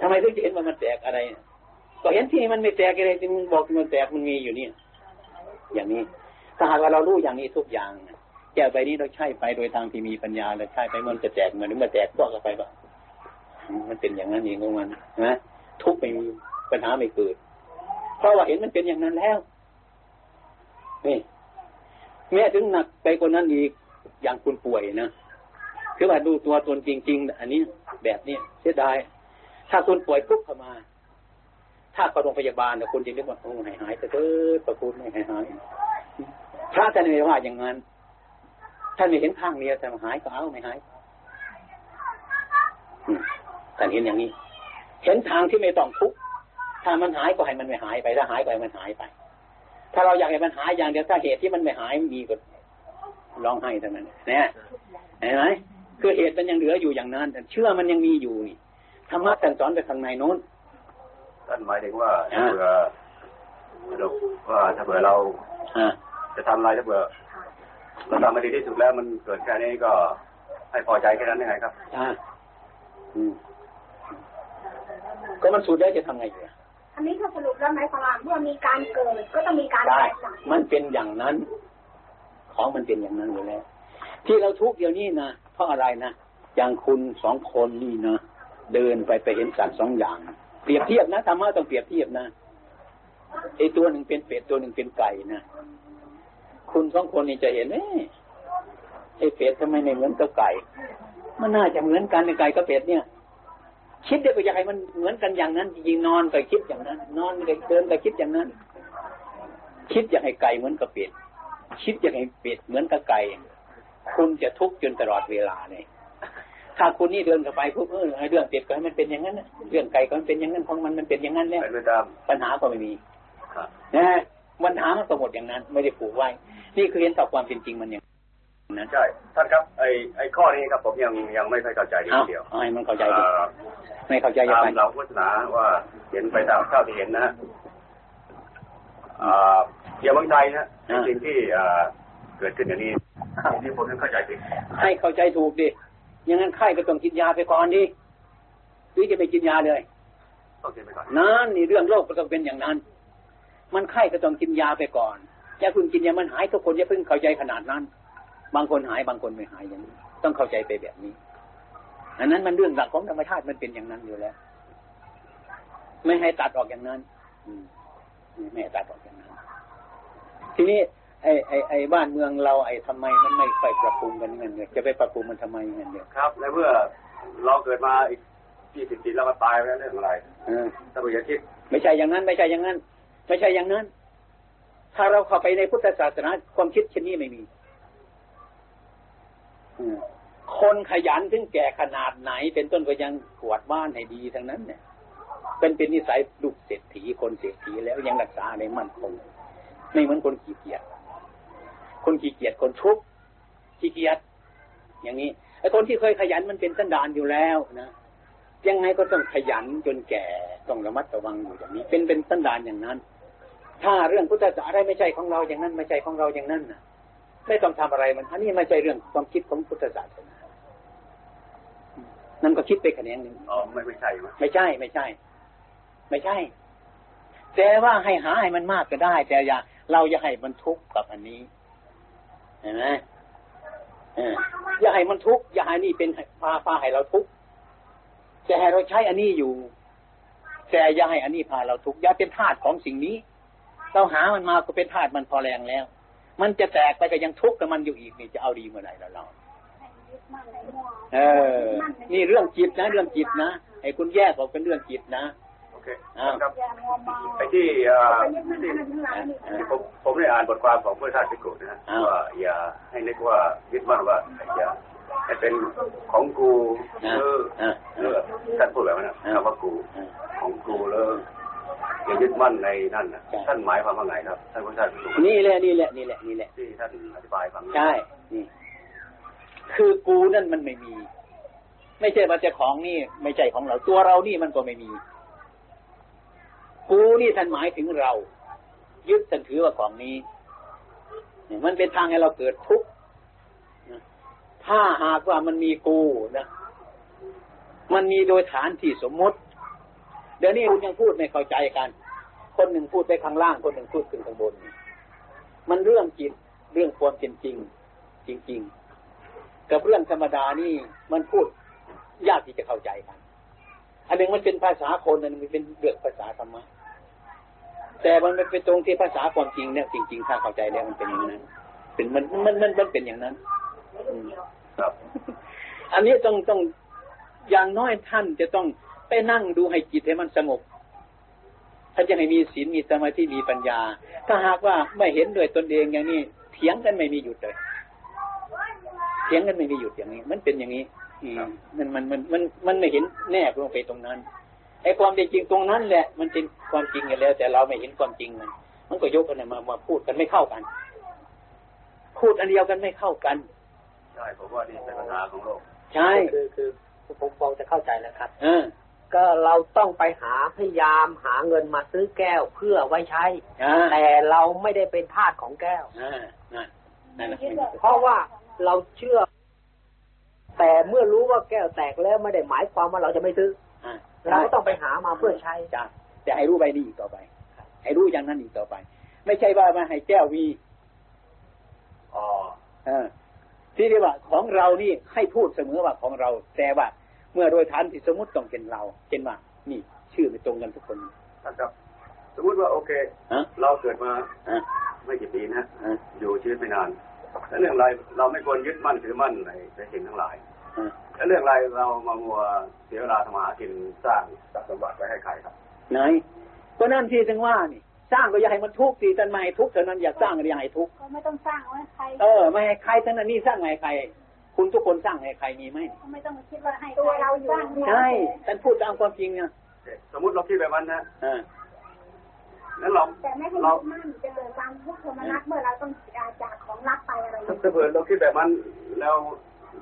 ทำไมถึงจะเห็นว่ามันแตกอะไร ก็เห็นที่มันไม่แตกอะไรที่มันบอกมันแตกมันมีอยู่นี่อย่างนี้ถ้าหากว่าเรารู้อย่างนี้ทุกอย่างแก้วใบนี้เราใช้ไปโดยทางที่มีปัญญาเราใช้ไปมันจะแตกมันหรือมันแตกก็ไปบ้างมันเป็นอย่างนั้นเองของมันนะทุกไม่มีปัญหาไม่เกิดเพราะว่าเห็นมันเป็นอย่างนั้นแล้วนี่แม้ถึงหนักไปกว่านั้นอีกอย่างคุณป่วยนะ คือว่าดูตัวตนจริง ๆ อันนี้แบบนี้เสียดาย ถ้าคุณป่วยปุ๊บเข้ามา ถ้าเข้าโรงพยาบาลเนี่ยคุณจะเรียกว่าโอ้หายหายแต่เถิดประคุณไม่หายหายพระท่านไม่ว่าอย่างนั้นท่านไม่เห็นข้างเดียแต่หายก็เอาไม่หายท่านเห็นอย่างนี้ เห็นทางที่ไม่ต้องทุกข์ถ้ามันหายก็ให้มันไม่หายไป ถ้าหายไปมันหายไป ถ้าเราอยากให้มันหายอย่างเดียวถ้าเหตุที่มันไม่หายมีก็ร้องไห้เท่านั้นเนี่ยเห็นไหม คือเหตุมันยังเหลืออยู่อย่างนั้นแต่เชื่อมันยังมีอยู่นี่ธรรมะท่านสอนไปข้างในโน้นท่านหมายถึงว่าถ้าเผื่อว่าถ้าเผื่อเราจะทำอะไรถ้าเผื่อเราทำมาดีที่สุดแล้วมันเกิดแค่นี้ก็ให้พอใจแค่นั้นยังไงครับอ่าก็มันสุดแล้วจะทำไงอยู่อันนี้ถ้าสรุปแล้วหมายความว่าเมื่อมีการเกิดก็ต้องมีการตายมันเป็นอย่างนั้น ของมันเป็นอย่างนั้นอยู่แล้วที่เราทุกข์เดี๋ยวนี้นะ เพราะอะไรนะอย่างคุณสองคนนี่นะเดินไปไปเห็นสัตว์สองอย่าง เปรียบเทียบนะธรรมะต้องเปรียบเทียบนะไอตัวหนึ่งเป็นเป็ดตัวหนึ่งเป็นไก่นะคุณสองคนนี่จะเห็นเอ้ไอเป็ดทำไมไม่เหมือนกับไก่ มันน่าจะเหมือนกันในไก่กับเป็ดเนี่ย คิดได้ก็อยากให้มันเหมือนกันอย่างนั้นจริงนอนก็คิดอย่างนั้น นอนก็เดินก็คิดอย่างนั้น คิดอยากให้ไก่เหมือนกับเป็ดคิดอยากให้เป็ดเหมือนกับไก่ คุณจะทุกข์จนตลอดเวลาเนี่ยถ้าคุณนี่เดินเข้าไปปุ๊บเออเรื่องเป็ดก็ให้มันเป็นอย่างนั้นเรื่องไก่ก็มันเป็นอย่างนั้นของมันมันเป็นอย่างนั้นเนี่ยไปตามปัญหาก็ไม่มีครับนะปัญหามันก็หมดอย่างนั้น ไม่ได้ผูกไว้ นี่คือเห็นต่อความเป็นจริงมันอย่างนั้นใช่ท่านครับไอไอข้อนี้ครับผมยังยังไม่ค่อยเข้าใจอยู่เอาทีเดียวเอาให้มันเข้าใจเอ่ดิอไม่เข้าใจอย่าตามไปเราพุทธศาสนาว่าเห็นไปตามเท่าที่เห็นนะฮะอ่าอย่างเมืองไทยนะเป็นสิ่งที่อ่าเกิดขึ้นอย่างนี้ ที่ผมเข้าใจผิดให้เข้าใจถูกดิอย่างนั้นไข้ก็ต้องกินยาไปก่อนดิหรือจะไปกินยาเลยนไปก่อนนั่นนี่เรื่องโรคก็ต้องเป็นอย่างนั้น มันไข้ก็ต้องกินยาไปก่อนอย่าเพิ่งกินยามันหายทุกคนอย่าเพิ่งเข้าใจขนาดนั้น บางคนหายบางคนไม่หายอย่างนี้ ต้องเข้าใจไปแบบนี้ อันนั้นมันเรื่องหลักของธรรมชาติมันเป็นอย่างนั้นอยู่แล้ว ไม่ให้ตัดออกอย่างนั้น อืมไม่ให้ตัดออกอย่างนั้น ทีนี้ ไอ้ไอ้ไอ้บ้านเมืองเราไอ้ทำไมมันไม่ค่อยปรับปรุงกันเงี้ยเนี่ยจะไปปรับปรุงมันทำไมเงี้ยเนี่ยครับในเมื่อเราเกิดมาอีกยี่สิบปีแล้วก็ตายไปแล้วเรื่องอะไรเออถ้าเราอย่าคิดไม่ใช่อย่างนั้น ไม่ใช่อย่างนั้น ไม่ใช่อย่างนั้น ถ้าเราเข้าไปในพุทธศาสนาความคิดเช่นนี้ไม่มีอืมคนขยันถึงแก่ขนาดไหน เป็นต้นก็ยังกวาดบ้านให้ดีทั้งนั้น เนี่ย เป็นเป็นนิสัยลูกเศรษฐีคนเศรษฐีแล้วยังรักษาในมั่นคงไม่เหมือนคนขี้เกียจ คนขี้เกียจคนทุกข์ขี้เกียจอย่างนี้ไอ้คนที่เคยขยันมันเป็นสันดานอยู่แล้วนะยังไงก็ต้องขยันจนแก่ต้องระมัดระวังอยู่อย่างนี้ เป็นเป็นสันดานอย่างนั้น ถ้าเรื่องพุทธศาสนาอะไรไม่ใช่ของเราอย่างนั้น ไม่ใช่ของเราอย่างนั้นนะไม่ต้องทำอะไรมันอันนี้ไม่ใช่เรื่องความคิดของพุทธศาสนานั่นก็คิดไปแขนงหนึ่งอ๋อไม่ไม่ใช่ไหมไม่ใช่ไม่ใช่ ไม่ใช่ แต่ว่าให้หาให้มันมากก็ได้ แต่อย่าเราอย่าให้มันทุกข์กับอันนี้ เห็นไหมอย่าให้มันทุกข์อย่าให้นี่เป็นพาพาให้เราทุกข์แต่ให้เราใช้อันนี้อยู่ แต่อย่าให้อันนี้พาเราทุกข์อย่าเป็นทาสของสิ่งนี้ เราหามันมาก็เป็นทาสมันพอแรงแล้ว มันจะแตกไปก็ยังทุกข์กับมันอยู่อีกนี่จะเอาดีเมื่อไหร่แล้วเราเออ นี่เรื่องจิตนะ เรื่องจิตนะไอ้คุณแยกออกเป็นเรื่องจิตนะ เคอ้าวครับไอ้ที่เอ่อที่ที่ผมผมได้อ่านบทความของพระธาตุพิกุนะฮะอ้าวว่าอย่าให้นึกว่ายึดมั่นว่าอย่าให้เป็นของกูอ่าเอออ่าเออท่านพูดแบบนั้นนะอ่าคำว่ากูอ่าของกูแล้วอย่ายึดมั่นในนั่นนะใช่ท่านหมายความว่าไงครับท่านพระธาตุพิกุนี่แหละนี่แหละนี่แหละนี่แหละที่ท่านอธิบายฟังใช่นี่คือกูนั่นมันไม่มี ไม่ใช่ว่าเจ้าของนี่ ไม่ใช่ของเราตัวเรานี่มันก็ไม่มี กูนี่ท่านหมายถึงเรา ยึดท่านถือว่าของนี้ มันเป็นทางให้เราเกิดทุกข์ถ้าหากว่ามันมีกูนะมันมีโดยฐานที่สมมติ เดี๋ยวนี้คุณยังพูดไม่เข้าใจกัน คนหนึ่งพูดไปข้างล่าง คนหนึ่งพูดขึ้นข้างบน มันเรื่องจิตเรื่องความเป็นจริง จริง ๆ กับเรื่องธรรมดานี่มันพูดยากที่จะเข้าใจกัน อันหนึ่งมันเป็นภาษาคนอันหนึงมันเป็นเรื่องภาษาธรรมะแต่มันเป็นตรงที่ภาษาความจริงเนี่ยจริงๆถ้าเข้าใจแล้วมันเป็นอย่างนั้น เป็นมันมันมันมันเป็นอย่างนั้นอืมครับ อันนี้ต้องต้องอย่างน้อยท่านจะต้องไปนั่งดูให้จิตให้มันสงบท่านจะให้มีศีลมีสมาธิมีปัญญา ถ้าหากว่าไม่เห็นด้วยตนเองอย่างนี้เถียงกันไม่มีหยุดเลยเถียงกันไม่มีหยุดอย่างนี้ มันเป็นอย่างนี้ อืมมันมันมันมันมันไม่เห็นแนบลงไปตรงนั้นไอ้ความเป็นจริงตรงนั้นแหละ มันเป็นความจริงกันแล้ว แต่เราไม่เห็นความจริงมัน มันก็ยกกันมามาพูดกันไม่เข้ากัน พูดอันเดียวกันไม่เข้ากันใช่ผมว่านี่เป็นปัญหาของโลกใช่คือคือผมพอจะเข้าใจแล้วครับเออก็เราต้องไปหาพยายามหาเงินมาซื้อแก้วเพื่อไว้ใช้อ่าแต่เราไม่ได้เป็นทาสของแก้วอ่านั่นนั่นนะเพราะว่าเราเชื่อ แต่เมื่อรู้ว่าแก้วแตกแล้วไม่ได้หมายความว่าเราจะไม่ซื้ออ่าเราก็ต้องไปหามาเพื่อใช้จ้าแต่ให้รู้ใบนี้อีกต่อไป ให้รู้อย่างนั้นอีกต่อไป ไม่ใช่ว่ามาให้แก้วมีอ๋อเออที่เรียกว่าของเรานี่ให้พูดเสมอว่าของเรา แต่ว่าเมื่อโดยฐานที่สมมติต้องเป็นเราเช่นว่านี่ ชื่อไม่ตรงกันทุกคนท่านครับ สมมติว่าโอเคฮะเราเกิดมาอะไม่กี่ปีนะอะอยู่ชีวิตไม่นาน แล้วเรื่องอะไรเราไม่ควรยึดมั่นถือมั่นในในสิ่งทั้งหลายอะแล้วเรื่องอะไรเรามามัวเสียเวลาทำมาหากินสร้างทรัพย์สมบัติไปให้ใครครับไหนก็นั่นที่ถึงว่านี่ สร้างก็อย่าให้มันทุกข์สิท่านไม่ให้ทุกข์เท่านั้นอย่าสร้างก็อย่าให้ทุกข์ก็ไม่ต้องสร้างไว้ใคร เออไม่ให้ใครทั้งนั้นนี่สร้างไม่ให้ใคร คุณทุกคนสร้างให้ใครมีไหมไม่ต้องคิดว่าให้ตัวเราอยู่ใช่ท่านพูดตามความจริงเนี่ยสมมุติเราคิดแบบนั้นนะ อ่านั้นเราแต่ไม่ให้เรายึดมั่นจะเกิดความทุกข์โทมนัสเมื่อเราต้องจากของรักไปอะไรอย่างถ้าเงี้ยเผื่อเราคิดแบบนั้นแล้ว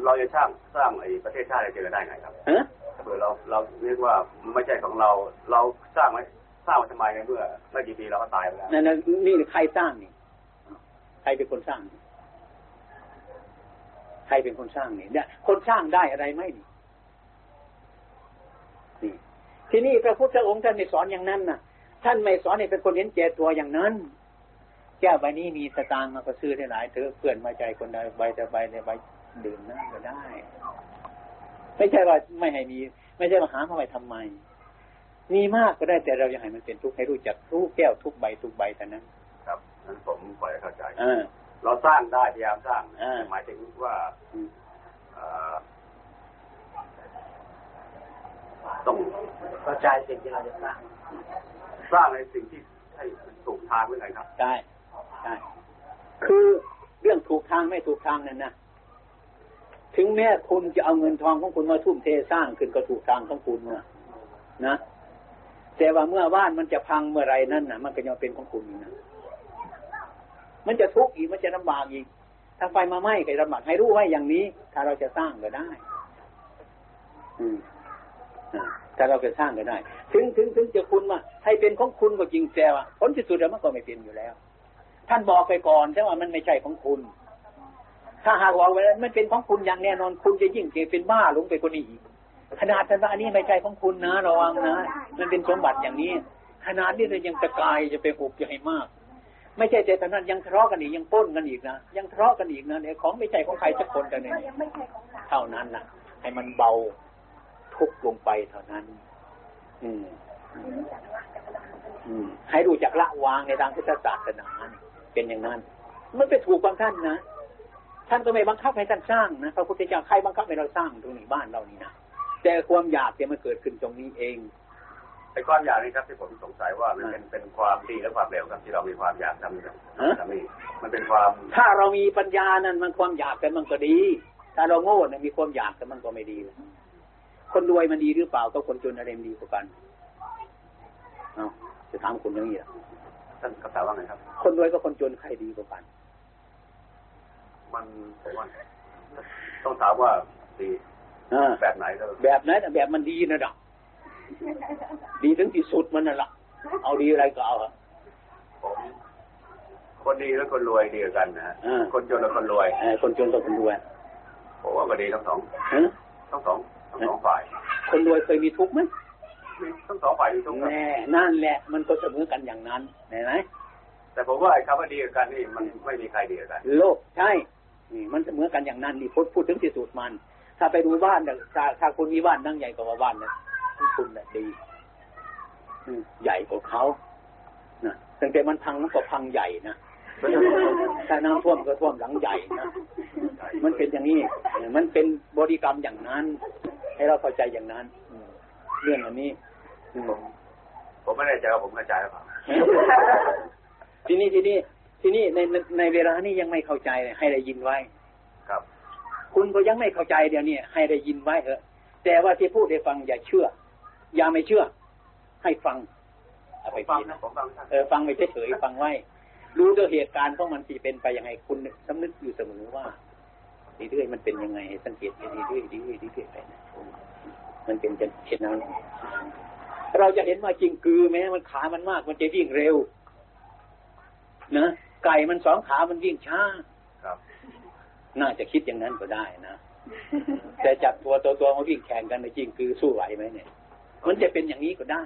เราจะสร้างสร้างไอ้ประเทศชาติอะไรเจอได้ไงครับฮะถ้าเผื่อเราเราเรียกว่าไม่ใช่ของเรา เราสร้างไว้สร้างไว้ทำไมในเมื่อไม่กี่ปีเราก็ตายไปแล้วนั่นน่ะนี่ใครสร้างนี่ใครเป็นคนสร้างนี่ใครเป็นคนสร้างนี่เนี่ยคนสร้างได้อะไรไหมนี่ นี่ ทีนี้พระพุทธองค์ท่านไม่สอนอย่างนั้นนะ ท่านไม่สอนให้เป็นคนเห็นแก่ตัวอย่างนั้นแก้วใบนี้มีสตางค์มาก็ซื้อได้หลายเถอะเพื่อนมาใจคนใดใบแต่ใบในใบดื่มนั่นก็ได้ ไม่ใช่ว่าไม่ให้มี ไม่ใช่ว่าหามาไว้ทำไม มีมากก็ได้แต่เรายังให้มันเป็นทุกข์ให้รู้จักทุกแก้วทุกใบทุกใบเท่นั้น ครับนั้นผมปล่อยเข้าใจอ่าเราสร้างได้พยายามสร้างหมายถึงว่าอต้องเข้าใจสิ่งที่เราจะสร้าง สร้างในสิ่งที่ให้ถูกทางไว้หน่อยครับใช่ใช่คือเรื่องถูกทางไม่ถูกทางนั่นนะถึงแม้คุณจะเอาเงินทองของคุณมาทุ่มเทสร้างขึ้นก็ถูกทางของคุณนะนะแต่ว่าเมื่อบ้านมันจะพังเมื่อไรนั่นนะมันก็ยังเป็นของคุณอยู่นะมันจะทุกข์อีกมันจะลำบากอีก ถ้าไฟมาไหม้ก็ลำบากให้รู้ไว้อย่างนี้ ถ้าเราจะสร้างก็ได้ อืมอ่า ถ้าเราจะสร้างก็ได้ ถึงถึงถึงจะคุณว่าให้เป็นของคุณก็จริงแต่ว่าผลที่สุดแล้วมันก็ไม่เป็นอยู่แล้ว ท่านบอกไปก่อนใช่ว่ามันไม่ใช่ของคุณ ถ้าหากว่าไว้แล้วมันเป็นของคุณอย่างแน่นอนคุณจะยิ่งเกเป็นบ้าหลงไปกว่านี้อีกขนาดท่านว่าอันนี้ไม่ใช่ของคุณนะระวังนะมันเป็นสมบัติอย่างนี้ ขนาดนี้เรายังตะกายจะไปหุบจะให้มาก ไม่ใช่แต่ตอนนั้นยังทะเลาะกันอีกยังปล้นกันอีกนะยังทะเลาะกันอีกนะเนี่ยของไม่ใช่ของใครสักคนกันเนี่ยก็ยังไม่ใช่ของเราเท่านั้นนะให้มันเบา ทุกข์ลงไปเท่านั้นอืมอืมให้รู้จักละวางในทางพุทธศาสนาเป็นอย่างนั้น มันไปถูกบางท่านนะท่านก็ไม่บังคับให้ท่านสร้างนะพระพุทธเจ้าใครบังคับให้เราสร้างตรงนี้บ้านเรานี่นะแต่ความอยากเนี่ยมันเกิดขึ้นตรงนี้เองไอ้ความอยากนี่ครับที่ผมสงสัยว่ามันเป็นเป็นความดีและความเร็วครับที่เรามีความอยากทำนี่ทำนี่มันเป็นความ ถ้าเรามีปัญญานั้นมันความอยากกันมันก็ดี ถ้าเราโง่เนี่ยมีความอยากกันมันก็ไม่ดี คนรวยมันดีหรือเปล่าก็คนจนอะไรมันดีกว่ากันเอาจะถามคุณอย่างนี้ล่ะท่านกล่าวว่าไงครับ คนรวยกับคนจนใครดีกว่ากัน มันผมว่าต้องถามว่าดีอ่าแบบไหนก็แบบนั้นน่ะแบบมันดีนะดักดีถึงที่สุดมันน่ะละเอาดีอะไรก็เอาอะผมคนดีและคนรวยดีกว่ากันนะฮะอ่าคนจนและคนรวยเออคนจนกับคนรวยผมว่าก็ดีทั้งสองฮะทั้งสอง ทั้งสองฝ่าย คนรวยเคยมีทุกข์ไหมมีทั้งสองฝ่ายมีทุกข์ครับแน่นั่นแหละ มันก็เสมอกันอย่างนั้นเห็นไหมแต่ผมว่าไอ้คำว่าดีกับกันนี่มันไม่มีใครดีกับกัน โลกใช่นี่มันเสมอกันอย่างนั้นนี่พูดพูดถึงที่สุดมัน ถ้าไปดูบ้านน่ะถ้าถ้าคุณมีบ้านนั่งใหญ่กว่าบ้านนะคุณน่ะดีอืมใหญ่กว่าเขานะตั้งแต่มันพังมันก็พังใหญ่นะถ้าน้ำท่วมก็ท่วมหลังใหญ่นะ มันเป็นอย่างนี้ มันเป็นบริกรรมอย่างนั้น ให้เราเข้าใจอย่างนั้นอืมเรื่องอันนี้อืมผมไม่แน่ใจว่าผมเข้าใจหรือเปล่าทีนี้ทีนี้ทีนี้ในในในเวลานี้ยังไม่เข้าใจเลยให้ได้ยินไว้ ครับ คุณก็ยังไม่เข้าใจเดี๋ยวนี้ให้ได้ยินไว้เถอะ แต่ว่าที่พูดให้ฟังอย่าเชื่อ อย่าไม่เชื่อ ให้ฟังเอาผไปมฟังคิดนะผมฟังท่านเออฟังไปเฉยๆฟังไว้ รู้ด้วยเหตุการณ์ของมันที่เป็นไปยังไงคุณสำนึกอยู่เสมอว่า เรื่อยๆมันเป็นยังไงให้สังเกตไปเรื่อยๆเรื่อยๆเรื่อยๆไปนะมันเป็นจะเช่นนั้นเราจะเห็นว่าจริงคือแม้มันขามันมาก มันจะวิ่งเร็วนะไก่มันสองขามันวิ่งช้าครับ น่าจะคิดอย่างนั้นก็ได้นะแต่จับตัวตัวตัวมาวิ่งแข่งกันในจริงคือสู้ไหวไหมเนี่ยมันจะเป็นอย่างนี้ก็ได้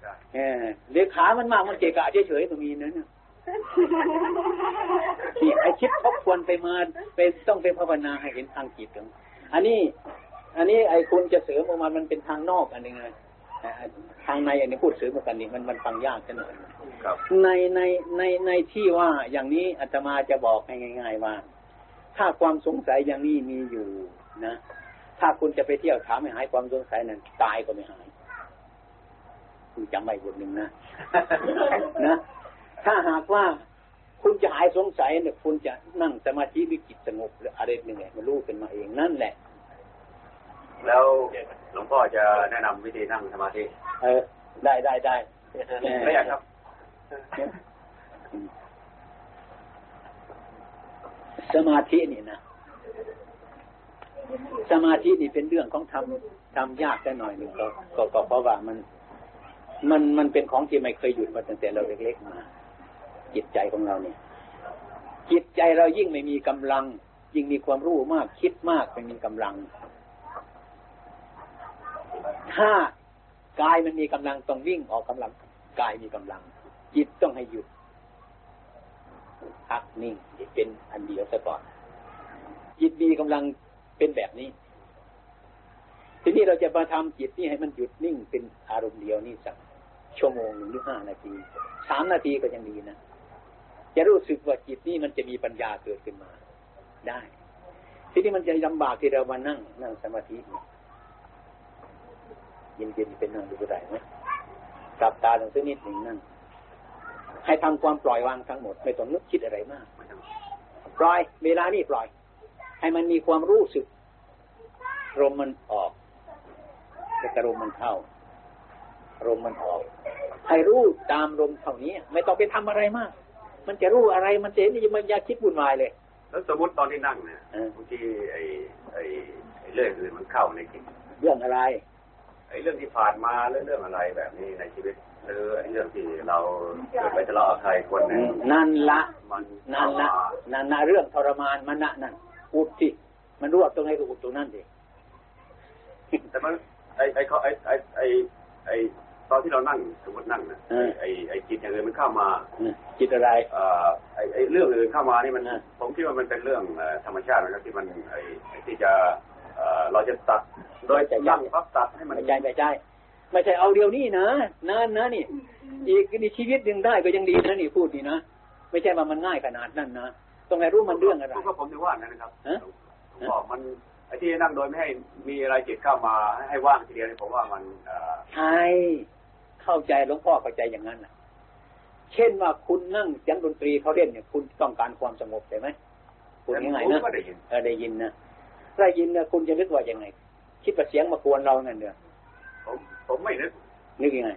ใช่เออเรือขามันมากมันเกะกะเฉยๆก็มีนะเนี่ย ที่ไอคิดทบทวนไปมาไปต้องไปภาวนาให้เห็นทางจิตของอันนี้ อันนี้ไอคุณจะเสริมออกมามันเป็นทางนอกอันหนึ่งไงอ่าทางในอันนี้พูดเสริมมากันนี่มันมันฟังยากกันหน่อยครับในในในในที่ว่าอย่างนี้อาตมาจะบอกให้ง่าย ๆ ว่า ถ้าความสงสัยอย่างนี้มีอยู่นะ ถ้าคุณจะไปเที่ยวถามให้หายความสงสัยนั้นตายก็ไม่หายคุณจำไว้บทหนึ่งนะนะ ถ้าหากว่าคุณจะหายายสงสัยเนี่ยคุณจะนั่งสมาธิหรือจิตสงบหรืออะไรหนึ่งไงมันรู้ขึ้นมาเองนั่นแหละ แล้วหลวงพ่อจะแนะนำวิธีนั่งสมาธิ เออ ได้ได้ได้ไม่อยากครับสมาธินี่นะสมาธินี่เป็นเรื่องของทำทำยากได้หน่อยหนึ่งก็ก็ก็เพราะว่ามัน มันมันเป็นของที่ไม่เคยหยุดมาตั้งแต่เราเล็กๆมา จิตใจของเราเนี่ย จิตใจเรายิ่งไม่มีกำลัง ยิ่งมีความรู้มากคิดมากไม่มีกำลัง ถ้ากายมันมีกำลังต้องวิ่งออกกำลังกายมีกำลัง จิตต้องให้หยุดพักนิ่งเป็นอันเดียวซะก่อน จิตมีกำลังเป็นแบบนี้ ทีนี้เราจะมาทำจิตนี่ให้มันหยุดนิ่งเป็นอารมณ์เดียวนี่สักชั่วโมงหนึ่งหรือห้านาทีสามนาทีก็ยังดีนะ จะรู้สึกว่าจิตนี่มันจะมีปัญญาเกิดขึ้นมา ได้ ทีนี้มันจะลำบากที่เรามานั่ง นั่งสมาธิเย็นเป็นนั่งดูได้ไหมกลับตาลงสักนิดหนึ่งนั่งให้ทำความปล่อยวางทั้งหมด ไม่ต้องนึกคิดอะไรมากปล่อย เวลานี้ปล่อย ให้มันมีความรู้สึกลมมันออกแล้วก็ลมมันเข้าลมมันออก ให้รู้ตามลมเท่านี้ ไม่ต้องไปทำอะไรมาก มันจะรู้อะไรมันจะเห็นมันอยาคิดวุ่นวายเลย แล้วสมมติตอนที่นั่งเนี่ยเออบางทีไอ้ไอ้ไอ้เรื่องอื่นมันเข้าในจิตเรื่องอะไร ไอ้เรื่องที่ผ่านมาเรื่องเรื่องอะไรแบบนี้ในชีวิตหรือไอ้เรื่องที่เราเกิดไปทะเลาะกับใครคนหนึ่งนั่นละมันนั่นละนั่นนะเรื่องทรมานมันนะนั่นอุดสิมันรวบตรงไหนก็อุดตรงนั้นดิแต่มันไอ้ไอ้เขาไอ้ไอ้ไอ้ไอ้ ตอนที่เรานั่งสมมตินั่งนะไอ้ไอ้ไอ้จิตอย่างอื่นมันเข้ามาจิตอะไรเอ่อไอ้ไอ้เรื่องอื่นเข้ามานี่มันอ่าผมคิดว่ามันเป็นเรื่องเอ่อธรรมชาตินะครับที่มันไอ้ไอ้ที่จะเอ่อเราจะตัดโดยนั่งปั๊บตัดให้มันไม่ใช่ไม่ใช่ไม่ใช่เอาเดียวนี้นะนั่นนะนี่ อีกนี่ชีวิตหนึ่งได้ก็ยังดีนะนี่พูดนี่นะไม่ใช่ว่ามันง่ายขนาดนั้นนะต้องให้รู้มันเรื่องอะไรก็ผมถึงว่านั่นนะครับฮะผมบอกมันไอ้ที่นั่งโดยไม่ให้มีอะไรจิตเข้ามาให้ให้ว่างทีเดียวนี่ผมว่ามันเอ่อใช่ เข้าใจหลวงพ่อเข้าใจอย่างนั้นนะเช่นว่าคุณนั่งเสียงดนตรีเขาเล่นเนี่ย คุณต้องการความสงบใช่ไหมพูดง่ายๆผมนะก็ได้ยินเออได้ยินนะได้ยินนะคุณจะนึกว่ายังไง คิดว่าเสียงมากวนเรานั่นเนี่ยผมผมไม่นึกนึกยังไง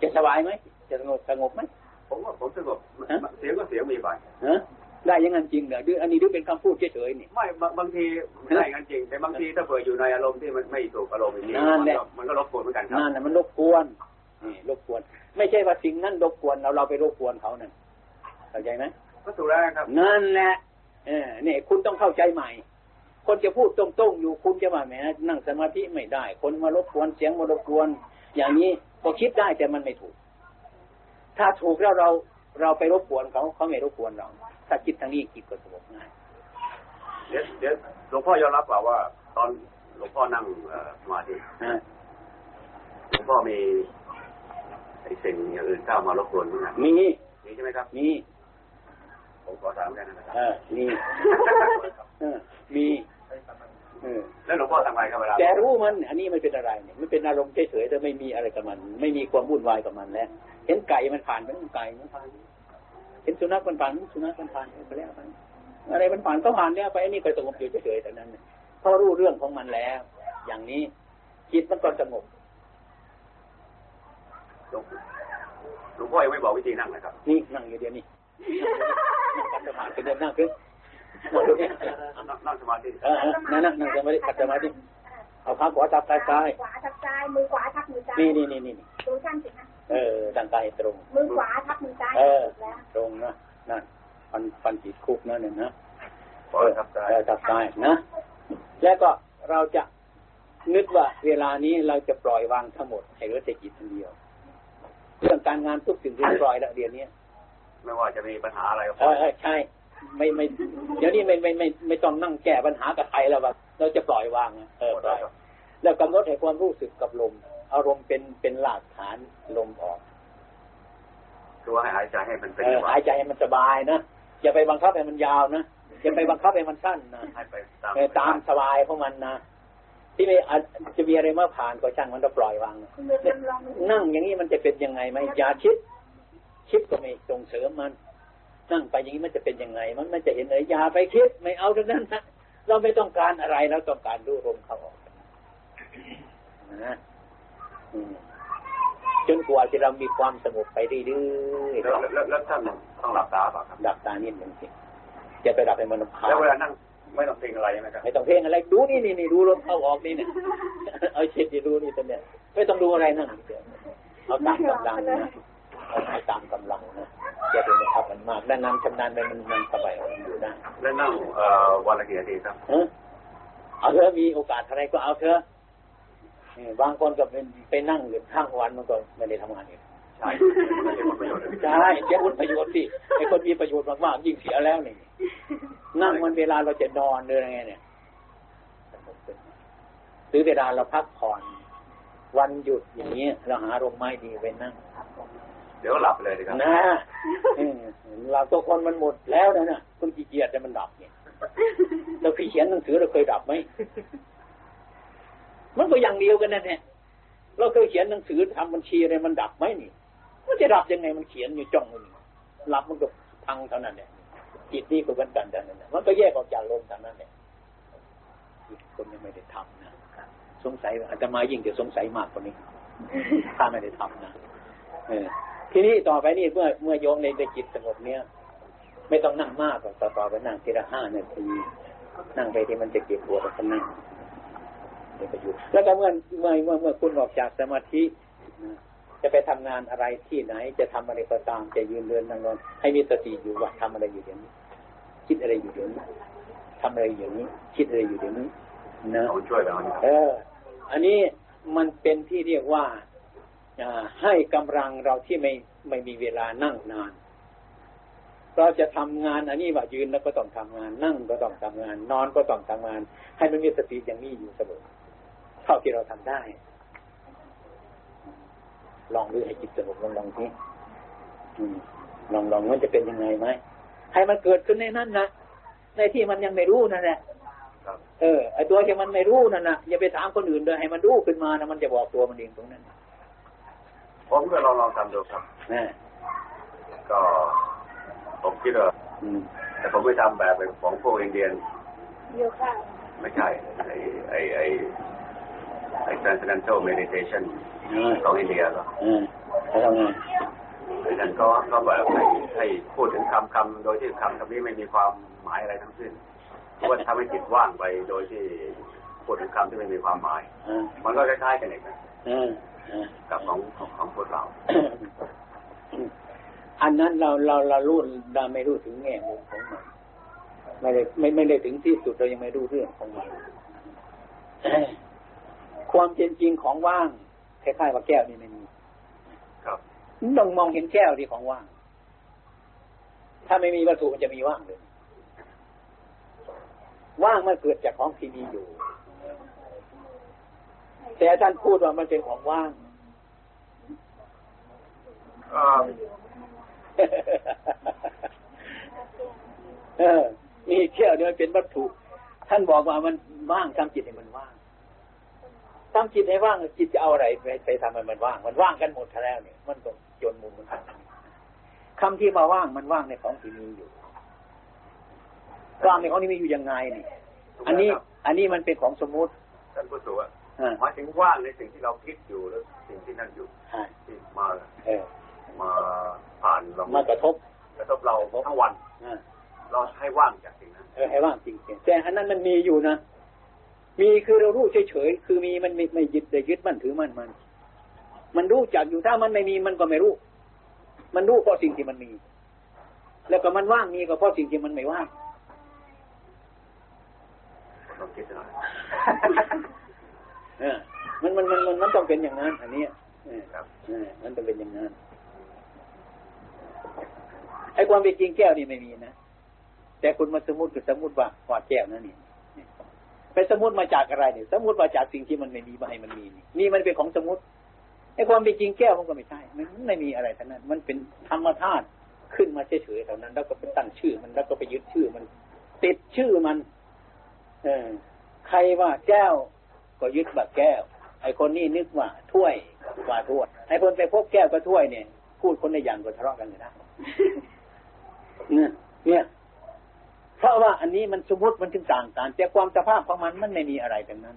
จะสบายไหมจะสงบสงบไหมผมว่าผมสงบฮะเสียงก็เสียงมีไปฮะได้อยังงั้นจริงเหรอดืออันนี้ดูเป็นคำพูดเฉยๆนี่ไม่บางบางทีไม่ได้งั้นจริง แต่บางทีถ้าเผื่ออยู่ในอารมณ์ที่มันไม่ถูกอารมณ์อย่างนี้นั่นมันแหละก็มันก็รบกวนเหมือนกันครับนั่นน่ะมันรบกวน นี่รบกวน ไม่ใช่ว่าสิ่งนั้นรบกวนเราเราไปรบกวนเขานั่นเข้าใจไหมก็ถูกแล้วครับนั่นแหละเออเนี่ยคุณต้องเข้าใจใหม่ คนจะพูดตรงๆอยู่คุณจะว่าแหมนั่งสมาธิไม่ได้ คนมารบกวนเสียงมารบกวน อย่างนี้ก็คิดได้แต่มันไม่ถูก ถ้าถูกแล้วเราเราไปรบกวนเขาเขาไม่รบกวนเรา ถ้าคิดทางนี้จิตก็สงบง่ายเดี๋ยวเดี๋ยวหลวงพ่อยอมรับเปล่าว่า ตอนหลวงพ่อนั่งเอ่อสมาธินะหลวงพ่อมี ไอ้สิ่งอย่างอื่นเข้ามารบกวนมั้ยนะมีมีใช่ไหมครับ มี ผมขอถามแค่นั้นนะครับเออมีเออมีเออแล้วหลวงพ่อทำไงครับเวลาแต่รู้มัน อันนี้มันเป็นอะไรเนี่ยมันเป็นอารมณ์เฉยๆแต่ไม่มีอะไรกับมัน ไม่มีความวุ่นวายกับมันแล้ว เห็นไก่มันผ่านมันไก่มันผ่านเห็นสุนัขมันผ่านมันสุนัขมันผ่านไปแล้วไปอะไรมันผ่านก็ผ่านแล้วไปอันนี้ก็สงบอยู่เฉยๆแต่นั้นน่ะเพราะรู้เรื่องของมันแล้ว อย่างนี้จิตมันก็สงบห ลวงหลวงพ่อยังไม่บอกวิธีนั่งนะครับ นี่นั่งอยู่เดียวนี่นั่งขัดสมาธิเดินนั่งขึ้นนั่งตรงนี้นั่งสมาธิเออเออนั่งนั่งนั่งสมาธิขัดสมาธิเอาขาขวาทับซ้ายซ้ายขวาทับซ้ายมือขวาทับมือซ้ายนี่นี่นี่นี่ดูช่างสิคะเออดังกายตรง มือขวาทับมือซ้ายเออตรงนะนั่นฟันฟันจิตคุกนั่นน่ะนะขอทับซ้ายทับซ้ายนะ แล้วก็เราจะนึกว่าเวลานี้เราจะปล่อยวางทั้งหมดให้เหลือแต่จิตคนเดียว เรื่องการงานทุกสิ่งที่ปล่อยแล้วเดี๋ยวนี้ไม่ว่าจะมีปัญหาอะไรก็เออเออใช่ ไม่ไม่ เดี๋ยวนี้ไม่ไม่ไม่ไม่ต้องนั่งแก้ปัญหากับใครแล้วว่าเราจะปล่อยวางอะเออปล่อยแล้วกำหนดให้ความรู้สึกกับลม อารมณ์เป็นเป็นหลักฐานลมออกคือว่าให้หายใจให้มันเป็นเออจังหวะหายใจให้มันสบายนะอย่าไปบังคับให้มันยาวนะอย่าไปบังคับให้มันสั้นนะให้ไปตามเออตามสบายของมันนะ ที่ไม่อาจจะมีอะไรมาผ่านก็ช่างมันต้องปล่อยวางนะคุณมือจำลองนั่งอย่างนี้มันจะเป็นยังไงไหมอย่าคิด คิดก็ไม่ส่งเสริมมัน นั่งไปอย่างนี้มันจะเป็นยังไง มันมันจะเห็นเลยอย่าไปคิดไม่เอาดังนั้นนะเราไม่ต้องการอะไรเราต้องการรู้ลมเข้าออกนะจนกว่าที่เรามีความสงบไปเรื่อยๆแล้วแล้วแล้วท่านต้องหลับตาเปล่ะครับดับตานิดหนึ่งสิจะไปดับให้มันพาแล้วเวลานั่ง ไม่ต้องเพ่งอะไรใช่ไหมครับไม่ต้องเพ่งอะไรดูนี่นี่นี่ดูลมเข้าออกนี่เนี่ยเอาเช็ดดีดูนี่ตัวเนี่ยไม่ต้องดูอะไรนั่งเฉยเอาตามกำลังนะเอาตามกำลังนะจะเป็นขับมันมากด้านนั้นชำนาญไปมันมันสบายมันอยู่ได้แล้วนั่งเอ่อวันละกี่นาทีครับเออเอาเถอะมีโอกาสอะไรก็เอาเถอะเออบางคนก็เป็นไปนั่งอยู่ข้างวันมันก็ไม่ได้ทำงานอีก ใช่ไม่ใช่ผลประโยชน์เลยใช่เสียผลประโยชน์สิไอ้คนมีประโยชน์มากๆยิ่งเสียแล้วนี่นั่งมันเวลาเราจะนอนเดินไงเนี่ยหรือเวลาเราพักผ่อนวันหยุดอย่างนี้เราหาร่มไม้ดีไปนั่งเดี๋ยวหลับเลยดีครับนะเออเราตัวคนมันหมดแล้วนะน่ะคนขี้เกียจแต่มันดับเนี่ยเราเคยเขียนหนังสือเราเคยดับไหมมันก็อย่างเดียวกันนั่นแหละเราเคยเขียนหนังสือทำบัญชีอะไรมันดับไหมนี่ มันจะดับยังไงมันเขียนอยู่จ้องมันหลับมันก็พังเท่านั้นเนี่ยจิตนี่ก็เหมือนกันแต่นั้นน่ะมันก็แยกออกจากลมเท่านั้นเนี่ยคนยังไม่ได้ทำนะสงสัยอาจจะมายิ่งจะสงสัยมากกว่านี้ถ้าไม่ได้ทำนะเออทีนี้ต่อไปนี่เมื่อเมื่อโยมในจิตสงบเนี่ย ไม่ต้องนั่งมากกต่อต่อไปนั่งทีละห้านาทีนั่งไปที่มันจะเก็บปวดก็นั่งเดี๋ยวไปอยู่แล้วก็เมื่อเมื่อเมื่อเมื่อคุณออกจากสมาธินะ จะไปทำงานอะไรที่ไหน จะทำอะไรก็ตามจะยืนเดินนั่งนอนให้มีสติอยู่ว่าทำอะไรอยู่เดี๋ยวนี้ คิดอะไรอยู่เดี๋ยวนี้ทำอะไรอยู่นี้ คิดอะไรอยู่เดี๋ยวนี้นะเอาช่วยเราเออ อันนี้มันเป็นที่เรียกว่าให้กำลังเราที่ไม่ไม่มีเวลานั่งนาน เราจะทำงาน อันนี้ว่ายืนแล้วก็ต้องทำงาน นั่งก็ต้องทำงาน นอนก็ต้องทำงาน ให้มันมีสติอย่างนี้อยู่เสมอเท่าที่เราทำได้ ลองดูให้จิตสงบลองลองทีลองลองมันจะเป็นยังไงไหมให้มันเกิดขึ้นในนั้นนะในที่มันยังไม่รู้นั่นแหละเออไอตัวที่มันไม่รู้นั่นนะอย่าไปถามคนอื่นเลยให้มันรู้ขึ้นมานะมันจะบอกตัวมันเองตรงนั้นผมก็ลองลองทำดูครับนะก็ผมคิดว่าอืมแต่ผมไม่ทำแบบของพวกอินเดียนโยคะไม่ใช่ไอไอไอไอ transcendental meditation อืม ของอินเดียหรออืมแล้วทำไงไอ้นั่นก็ก็แบบให้ให้พูดถึงคำคำโดยที่คำคำนี้ไม่มีความหมายอะไรทั้งสิ้นเพราะว่าทำให้จิตว่างไปโดยที่พูดถึงคำที่ไม่มีความหมายอ่ามันก็คล้ายๆกันเองนะอ่าอ่ากับของของของพวกเรา อันนั้นเราเราเรารู้เราไม่รู้ถึงแง่มุมของมันไม่ได้ไม่ไม่ได้ถึงที่สุดเรายังไม่รู้เรื่องของมันความเป็นจริงของว่าง คล้ายๆว่าแก้วนี่ไม่มีครับต้องมองเห็นแก้วที่ของว่าง ถ้าไม่มีวัตถุมันจะมีว่างเลยว่างมันเกิดจากของที่มีอยู่ แต่ท่านพูดว่ามันเป็นของว่างก็เออมีแก้วเนี่ยมันเป็นวัตถุ ท่านบอกว่ามันว่างทำจิตให้มันว่าง ทำจิตให้ว่างจิตจะเอาอะไรไปไปทำให้มันว่าง มันว่างกันหมดแล้วเนี่ย มันก็จนมุมมันกันคำที่มาว่างมันว่างในของที่มีอยู่ว่างในของที่มีอยู่ยังไงนี่อันนี้ อันนี้มันเป็นของสมมุติท่านผู้สูงอะอ่าหมายถึงว่างในสิ่งที่เราคิดอยู่แล้วสิ่งที่นั่นอยู่อ่าที่มาเออมาผ่านเรามากระทบ กระทบเราทั้งวันอ่าเราให้ว่างจากสิ่งนั้นเออให้ว่างจริงๆแต่อันนั้นมันมีอยู่นะ มีคือเรารู้เฉยๆ คือมีมันไม่ไม่ยึดแต่ยึดมั่นถือมั่นมัน มันรู้จักอยู่ถ้ามันไม่มีมันก็ไม่รู้ มันรู้เพราะสิ่งที่มันมี แล้วก็มันว่างมีก็เพราะสิ่งที่มันไม่ว่างลองคิดหน่อยเออมันมันมันมันมันต้องเป็นอย่างนั้น อันเนี้ยเออครับเออมันต้องเป็นอย่างนั้น ไอ้ความเป็นจริงแก้วนี่ไม่มีนะ แต่คุณมาสมมติคือสมมติว่าว่าแก้วนั่นนี่ ไปสมมติมาจากอะไรเนี่ย สมมติมาจากสิ่งที่มันไม่มีมาให้มันมีนี่นี่มันเป็นของสมมติไอ้ความเป็นจริงแก้วมันก็ไม่ใช่ มันไม่มีอะไรทั้งนั้น มันเป็นธรรมธาตุขึ้นมาเฉยๆเท่านั้น แล้วก็ไปตั้งชื่อมันแล้วก็ไปยึดชื่อมัน ติดชื่อมัน เออใครว่าแก้ว ก็ยึดว่าแก้ว ไอ้คนนี้นึกว่าถ้วยว่าถ้วยไอ้คนไปพบแก้วก็ถ้วยเนี่ย พูดคนในอย่างก็ทะเลาะกันอยู่นะเอออันนี้มันสมมติมันถึงต่างกันแต่ความสภาพของมันมันไม่มีอะไรทั้งนั้น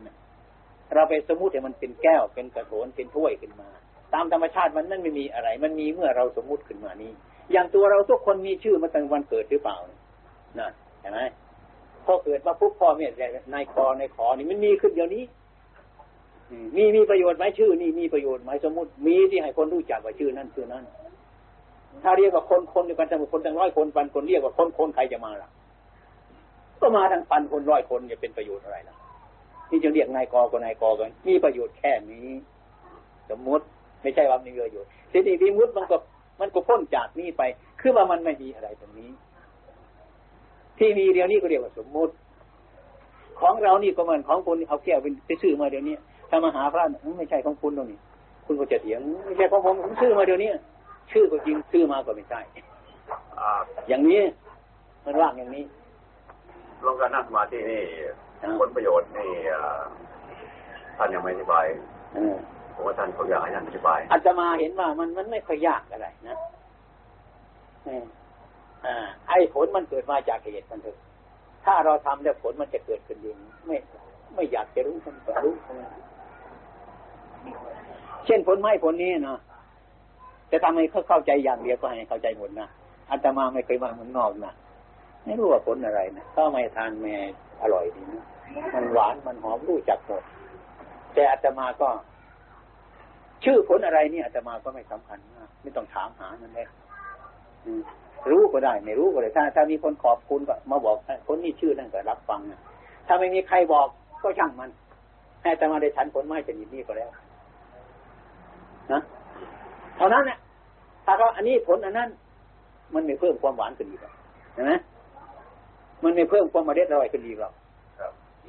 เราไปสมมติแต่มันเป็นแก้วเป็นกระโถนเป็นถ้วยขึ้นมา ตามธรรมชาติมันนั่นไม่มีอะไร มันมีเมื่อเราสมมติขึ้นมานี้ อย่างตัวเราทุกคนมีชื่อมาตั้งวันเกิดหรือเปล่านะเห็นไหมพอเกิดมาปุ๊บพ่อแม่ในคอในขอนี่มันมีขึ้นเดี๋ยวนี้มีมีประโยชน์ไหมชื่อ นี่มีประโยชน์ไหมสมมติมีที่ให้คนรู้จักว่าชื่อนั้นชื่อนั้นถ้าเรียกว่าคนคนเดียวกันทั้งคนทั้งร้อยคนพันคนเรียกว่าคนคนใครจะมาล่ะ ก็มาทั้งพันคนร้อยคนจะเป็นประโยชน์อะไรล่ะนี่จะเรียกนายกก็นายกกันมีประโยชน์แค่นี้ สมมติไม่ใช่ว่ามีประโยชน์ทีนี้วิมุตมันก็มันก็พ้นจากนี้ไป คือว่ามันไม่มีอะไรตรงนี้ ที่มีเดียวนี้ก็เรียกว่าสมมุติ ของเรานี่ก็เหมือนของคุณเอาแก้วไปซื้อมาเดี๋ยวนี้ถ้ามาหาพระไม่ใช่ของคุณตรงนี้ คุณก็จะเถียงไม่ใช่ของผมผมซื้อมาเดี๋ยวนี้ชื่อก็จริงซื้อมาก็ไม่ใช่อย่างนี้มันว่างอย่างนี้ ลงการนั่งสมาธินี่ผลประโยชน์นี่ท่านยังไม่อธิบายผมว่าท่านเขาอยากให้ท่านอธิบายอาตมาเห็นว่ามันมันไม่ค่อยยากอะไรนะอไอ้ผลมันเกิดมาจากเหตุมันเถอะถ้าเราทำแล้วผลมันจะเกิดขึ้นเองไม่ ไม่อยากจะรู้มันก็รู้เช่นผลไม้ผลนี้เนาะจะทำให้เขาเข้าใจอย่างเดียวก็ให้เข้าใจหมดนะอาตมาไม่เคยมาเมืองนอกนะ ไม่รู้ว่าผลอะไรนะก็ไม่ทานแม่อร่อยดีนะมันหวานมันหอมรู้จักหมดแต่อาตมาก็ ชื่อผลอะไรนี่อาตมาก็ไม่สำคัญมากไม่ต้องถามหามันเลยรู้ก็ได้ ไม่รู้ก็ได้ถ้า ถ้ามีคนขอบคุณก็มาบอกคนนี้ชื่อนั่นก็รับฟังนะถ้าไม่มีใครบอกก็ช่างมัน ให้อาตมาได้ฉันผลไม้ชนิดนี้ก็แล้วนะเท่านั้นเนี่ยถ้าเขาอันนี้ผลอันนั้น มันไม่เพิ่มความหวานขึ้นอีกเห็นไหม มันไม่เพิ่มความมาเด็ดอร่อยขึ้นอีกหรอก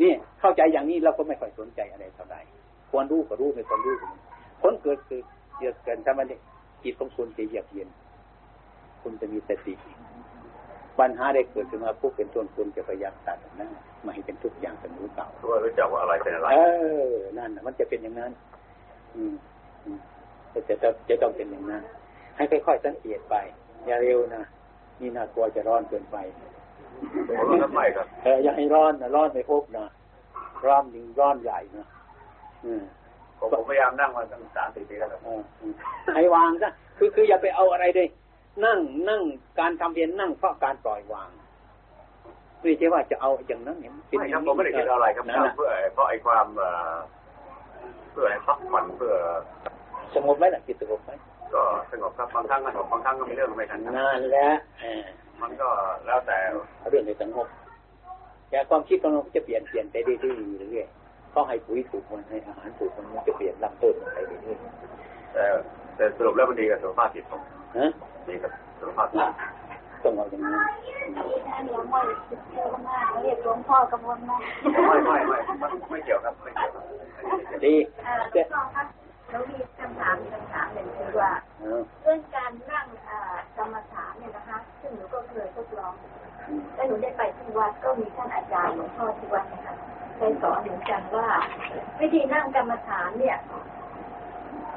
นี่เข้าใจอย่างนี้เราก็ไม่ค่อยสนใจอะไรเท่าไหร่ควรรู้ก็รู้ไม่ควรรู้ผลเกิดคือเยอะเกินทำไมเนี่ยจิตของคุณจะเยือกเย็น คุณจะมีสติปัญหาได้เกิดขึ้นมาปุ๊บเป็นต้นคุณจะพยายามตัดหน้าไม่ให้เป็นทุกอย่างเป็นรู้เก่าตัวรู้จักว่าอะไรเป็นอะไร เออ นั่นมันจะเป็นอย่างนั้น อืมจะจะจะต้องเป็นอย่างนั้น ให้ค่อยๆสังเกตไป อย่าเร็วนะนี่น่ากลัวจะร้อนเกินไป ร้อนไม่ครับเอออย่าให้ร้อนนะร้อนไม่พบนะร้อนยิงร้อนใหญ่นะอืมผมพยายามนั่งมาตั้งสามสี่ปีแล้วให้วางซะคือคืออย่าไปเอาอะไรเลยนั่งนั่งการทำเพียนนั่งเพราะการปล่อยวางไม่ใช่ว่าจะเอาอย่างนั้นเนี่ยไม่ครับผมไม่ได้คิดอะไรครับเพื่อเพราะไอ้ความเพื่อให้พักผ่อนเพื่อสงบไหมล่ะจิตสงบไหมก็สงบครับบางครั้งก็สงบบางครั้งก็มีเรื่องไม่ทันนานแล้ว มันก็แล้วแต่เรื่องในสงบแต่ความคิดของเราจะเปลี่ยนเปลี่ยนไปเรื่อยๆเรื่อยๆก็ให้ปุ๋ยถูกมันให้อาหารถูกมันมันจะเปลี่ยนลำต้นไปเรื่อยๆแต่แต่สรุปแล้วมันดีกับสุขภาพจิตผมดีกับสุขภาพจิตต้องเอาอย่างนี้เรียกหลวงพ่อกระมวลมาไม่ไม่ไม่ไม่เกี่ยวครับไม่เกี่ยวดีแล้วมีคำถามมีคำถามหนึ่งคือว่าเรื่องการนั่งกรรมฐานเนี่ยนะคะ ซึ่งหนูก็เคยทดลองแล้วหนูได้ไปที่วัดก็มีท่านอาจารย์หลวงพ่อที่วัดนะคะได้สอนเหมือนกันว่า วิธีนั่งกรรมฐานเนี่ย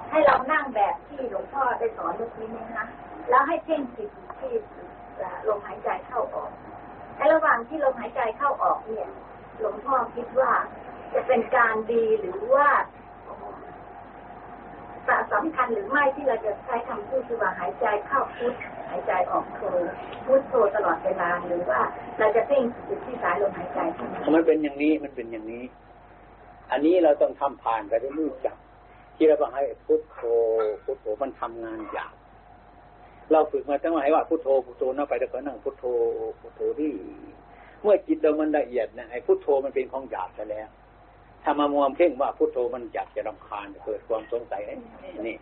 ให้เรานั่งแบบที่หลวงพ่อได้สอนเมื่อกี้นี้นะคะแล้วให้เพ่งจิตที่ลมหายใจเข้าออกในระหว่างที่ลมหายใจเข้าออกเนี่ย หลวงพ่อคิดว่าจะเป็นการดีหรือว่า สำคัญหรือไม่ที่เราจะใช้คำพูดคือว่าหายใจเข้าพุทหายใจออกโทพุทโทตลอดเวลาหรือว่าเราจะเพ่งจุดที่สายลมหายใจมันเป็นอย่างนี้มันเป็นอย่างนี้ อันนี้เราต้องทำผ่านไปด้วยรู้จักที่เราบอกให้พุทโธพุทโธมันทำงานยากเราฝึกมาตั้งแต่ว่าพุทโธพุทโธนั่งไปแล้วก็นั่งพุทโธพุทโธที่เมื่อจิตเรามันละเอียดนะไอ้พุทโธมันเป็นของหยาบซะแล้ว ถ้ามามัวเพ่งว่าพุทโธมันอยากจะรำคาญเกิดความสงสัยนี่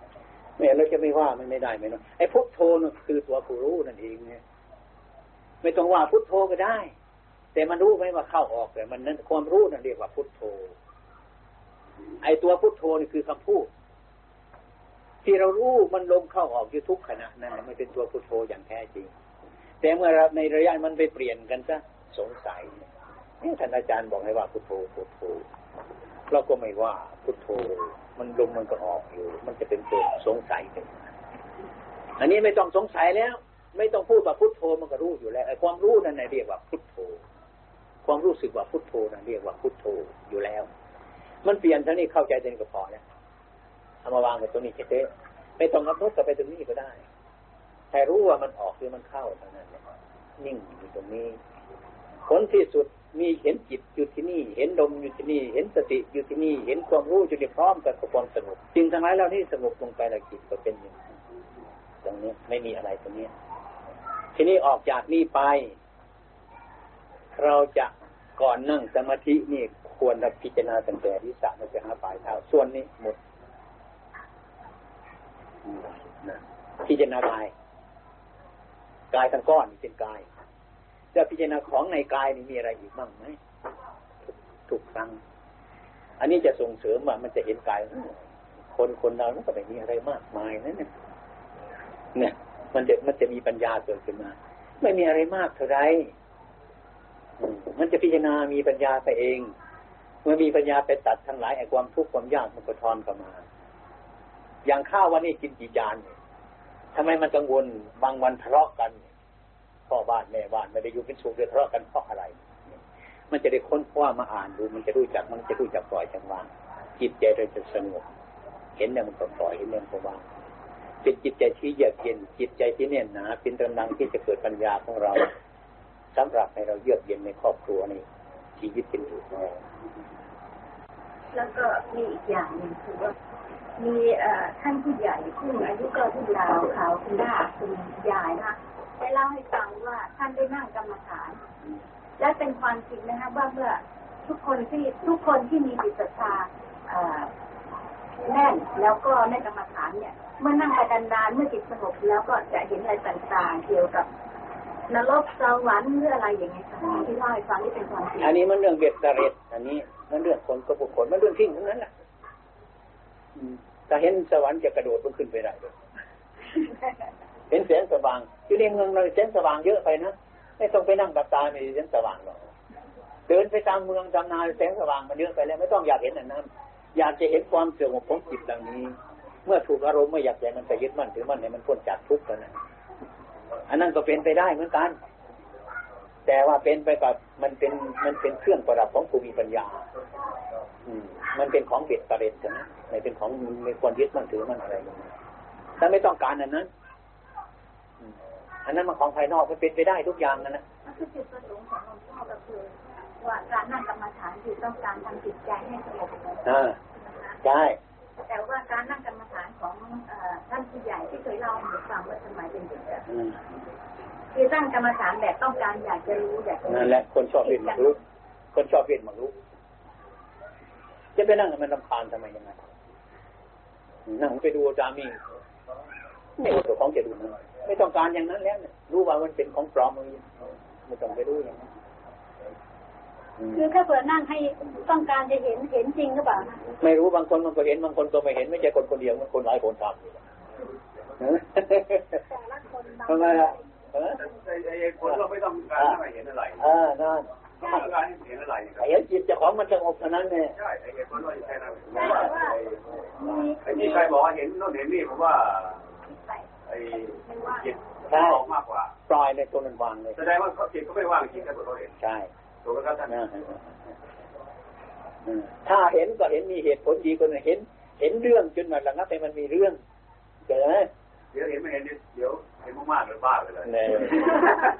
ไม่เราจะไม่ว่ามันไม่ได้ไหมเนาะไอ้พุทโธนั่นคือตัวผู้รู้นั่นเองเนี่ยไม่ต้องว่าพุทโธก็ได้ แต่มันรู้ไหมว่าเข้าออกแต่มันนั้นความรู้นั่นเรียกว่าพุทโธ ไอ้ตัวพุทโธนี่คือคำพูด ที่เรารู้มันลมเข้าออกอยู่ทุกขณะนั่นมันเป็นตัวพุทโธอย่างแท้จริง แต่เมื่อในระยะมันไปเปลี่ยนกันซะสงสัยนี่ท่านอาจารย์บอกให้ว่าพุทโธพุทโธ เราก็ไม่ว่าพุทโธมันลมมันก็ออกอยู่ มันจะเป็นตัวสงสัยเป็นอันนี้ไม่ต้องสงสัยแล้ว ไม่ต้องพูดว่าพุทโธมันก็รู้อยู่แล้วไอ้ความรู้นั่นเรียกว่าพุทโธ ความรู้สึกว่าพุทโธนะเรียกว่าพุทโธอยู่แล้ว มันเปลี่ยนเท่านี้เข้าใจเต็นก็พอแล้วเอามาวางไว้ตรงนี้เฉยๆไม่ต้องกระทบกับไปตรงนี้ก็ได้แต่รู้ว่ามันออกหรือมันเข้าเท่านั้นนิ่งอยู่ตรงนี้ผลที่สุด มีเห็นจิตอยู่ที่นี่ เห็นลมอยู่ที่นี่ เห็นสติอยู่ที่นี่ เห็นความรู้อยู่ที่พร้อมกับความสงบจริงทั้งหลายเหล่านี้สงบลงไปแล้วจิตก็เป็นอย่างนี้ตรงนี้ไม่มีอะไรตรงนี้ ทีนี้ออกจากนี่ไป เราจะก่อนนั่งสมาธินี่ควรจะพิจารณาตั้งแต่ที่สามไปหาปลายเท้าส่วนนี้หมดพิจารณากาย กายทั้งก้อนเป็นกาย จะพิจารณาของในกายนี่มีอะไรอีกบ้างไหมทุกครั้งอันนี้จะส่งเสริมว่ามันจะเห็นกาย คนคนเราก็ไม่มีอะไรมากมายนั่นเนี่ยเนี่ย มันจะมันจะมีปัญญาเกิดขึ้นมา ไม่มีอะไรมากเท่าไรมันจะพิจารณามีปัญญาไปเอง เมื่อมีปัญญาไปตัดทั้งหลายไอ้ความทุกข์ความยากมันก็ทอนเข้ามา อย่างข้าววันนี้กินกี่จานทำไมมันกังวลบางวันทะเลาะกัน พ่อบ้านแม่บ้านไม่ได้อยู่เป็นสุขเลยทะเลาะกันเพราะอะไร มันจะได้ค้นคว้ามาอ่านดู มันจะรู้จักมันจะรู้จักปล่อยจังหวางจิตใจเราจะสงบเห็นเนี่ยมันก็ปล่อยเห็นเนี่ยมันก็วางเป็นจิตใจที่เยือกเย็นจิตใจที่แน่นหนาเป็นกำลังที่จะเกิดปัญญาของเราสำหรับให้เราเยือกเย็นในครอบครัวในชีวิตเป็นอยู่ของเราแล้วก็มีอีกอย่างหนึ่งคือว่ามีท่านผู้ใหญ่ซึ่งอายุก็รุ่นราวเขาคุณย่าคุณยายนะคะ ได้เล่าให้ฟังว่าท่านได้นั่งกรรมฐาน และเป็นความจริงนะคะว่าเมื่อทุกคนที่ทุกคนที่มีจิตศรัทธาแน่นแล้วก็ในกรรมฐานเนี่ย เมื่อนั่งไปนานๆเมื่อจิตสงบแล้วก็จะเห็นอะไรต่างๆเกี่ยวกับนรกสวรรค์หรืออะไรอย่างเงี้ยค่ะที่เล่าให้ฟังที่เป็นความจริงอันนี้มันเรื่องเบียดเสร็จอันนี้มันเรื่องคนกับบุคคลมันเรื่องทิ้งทั้งนั้นแหละถ้าเห็นสวรรค์จะกระโดดมันขึ้นไปได้เลย เห็นแสงสว่างอยู่ในเมืองเราแสงสว่างเยอะไปนะไม่ต้องไปนั่งกับตาไม่แสงสว่างหรอกเดินไปตามเมืองตามนาแสงสว่างมันเยอะไปแล้ว ไม่ต้องอยากเห็นอันนั้น อยากจะเห็นความเสื่อมของจิตเหล่านี้ เมื่อถูกอารมณ์ไม่อยากใจมันไปยึดมั่นถือมั่นให้มันพ้นจากทุกข์แล้วนะอันนั้นก็เป็นไปได้เหมือนกัน แต่ว่าเป็นไปกับมันเป็นมันเป็นเครื่องประดับของผู้มีปัญญา อืม มันเป็นของเบ็ดประเด็นนะไม่เป็นของไม่ควรยึดมั่นถือมั่นอะไรถ้าไม่ต้องการอันนั้น อันนั้นมันของภายนอกมันเป็นไปได้ทุกอย่างนะนะคือจุดประสงค์ของหลวงพ่อก็คือว่าการนั่งกรรมฐานคือต้องการทำจิตใจให้สงบอ่าใช่แต่ว่าการนั่งกรรมฐานของท่านผู้ใหญ่ที่เคยเล่าให้หนูฟังว่าสมัยเป็นเด็กคือตั้งกรรมฐานแบบต้องการอยากจะรู้อยากจะนั่นแหละคนชอบเรียนมักรู้ คนชอบเรียนมักรู้ จะไปนั่งมันรำคาญทำไมยังไงนั่งไปดูจามีไม่รู้ตัวของจะดูนะ ไม่ต้องการอย่างนั้นแล้วเนี่ยรู้ว่ามันเป็นของปลอมไม่ต้องไปรู้อย่างนั้นคือถ้าเปิดนั่งให้ต้องการจะเห็นเห็นจริงหรือเปล่าไม่รู้บางคนมันก็เห็นบางคนก็ไม่เห็นไม่ใช่คนคนเดียวมันคนหลายคนทำอยู่แต่ละคนบางทำไมอะไอ้ไอ้คนเราไม่ต้องการให้เห็นอะไรอ่านั่นต้องการให้เห็นอะไรครับไอ้เห็นจิตเจ้าของมันสงบเท่านั้นเนี่ยใช่ไอ้คนเราแค่นั้นแต่ว่ามีไอ้ที่ใครบอกว่าเห็นโน่นเห็นนี่ผมว่า ไอ้จิตออกมากกว่าปล่อยในตัวนั้นวางเลยแสดงว่าเขาจิตเขาไม่ว่างจริงถ้าเขาเห็นใช่ถูกไหมครับท่านถ้าเห็นก็เห็นมีเหตุผลดีกว่าเห็น เห็นเรื่องจนมันระงับไปมันมีเรื่องเจอไหมเดี๋ยวเห็นไม่เห็นเดี๋ยวเห็นมากๆเลยบ้าไปเลยเนี่ย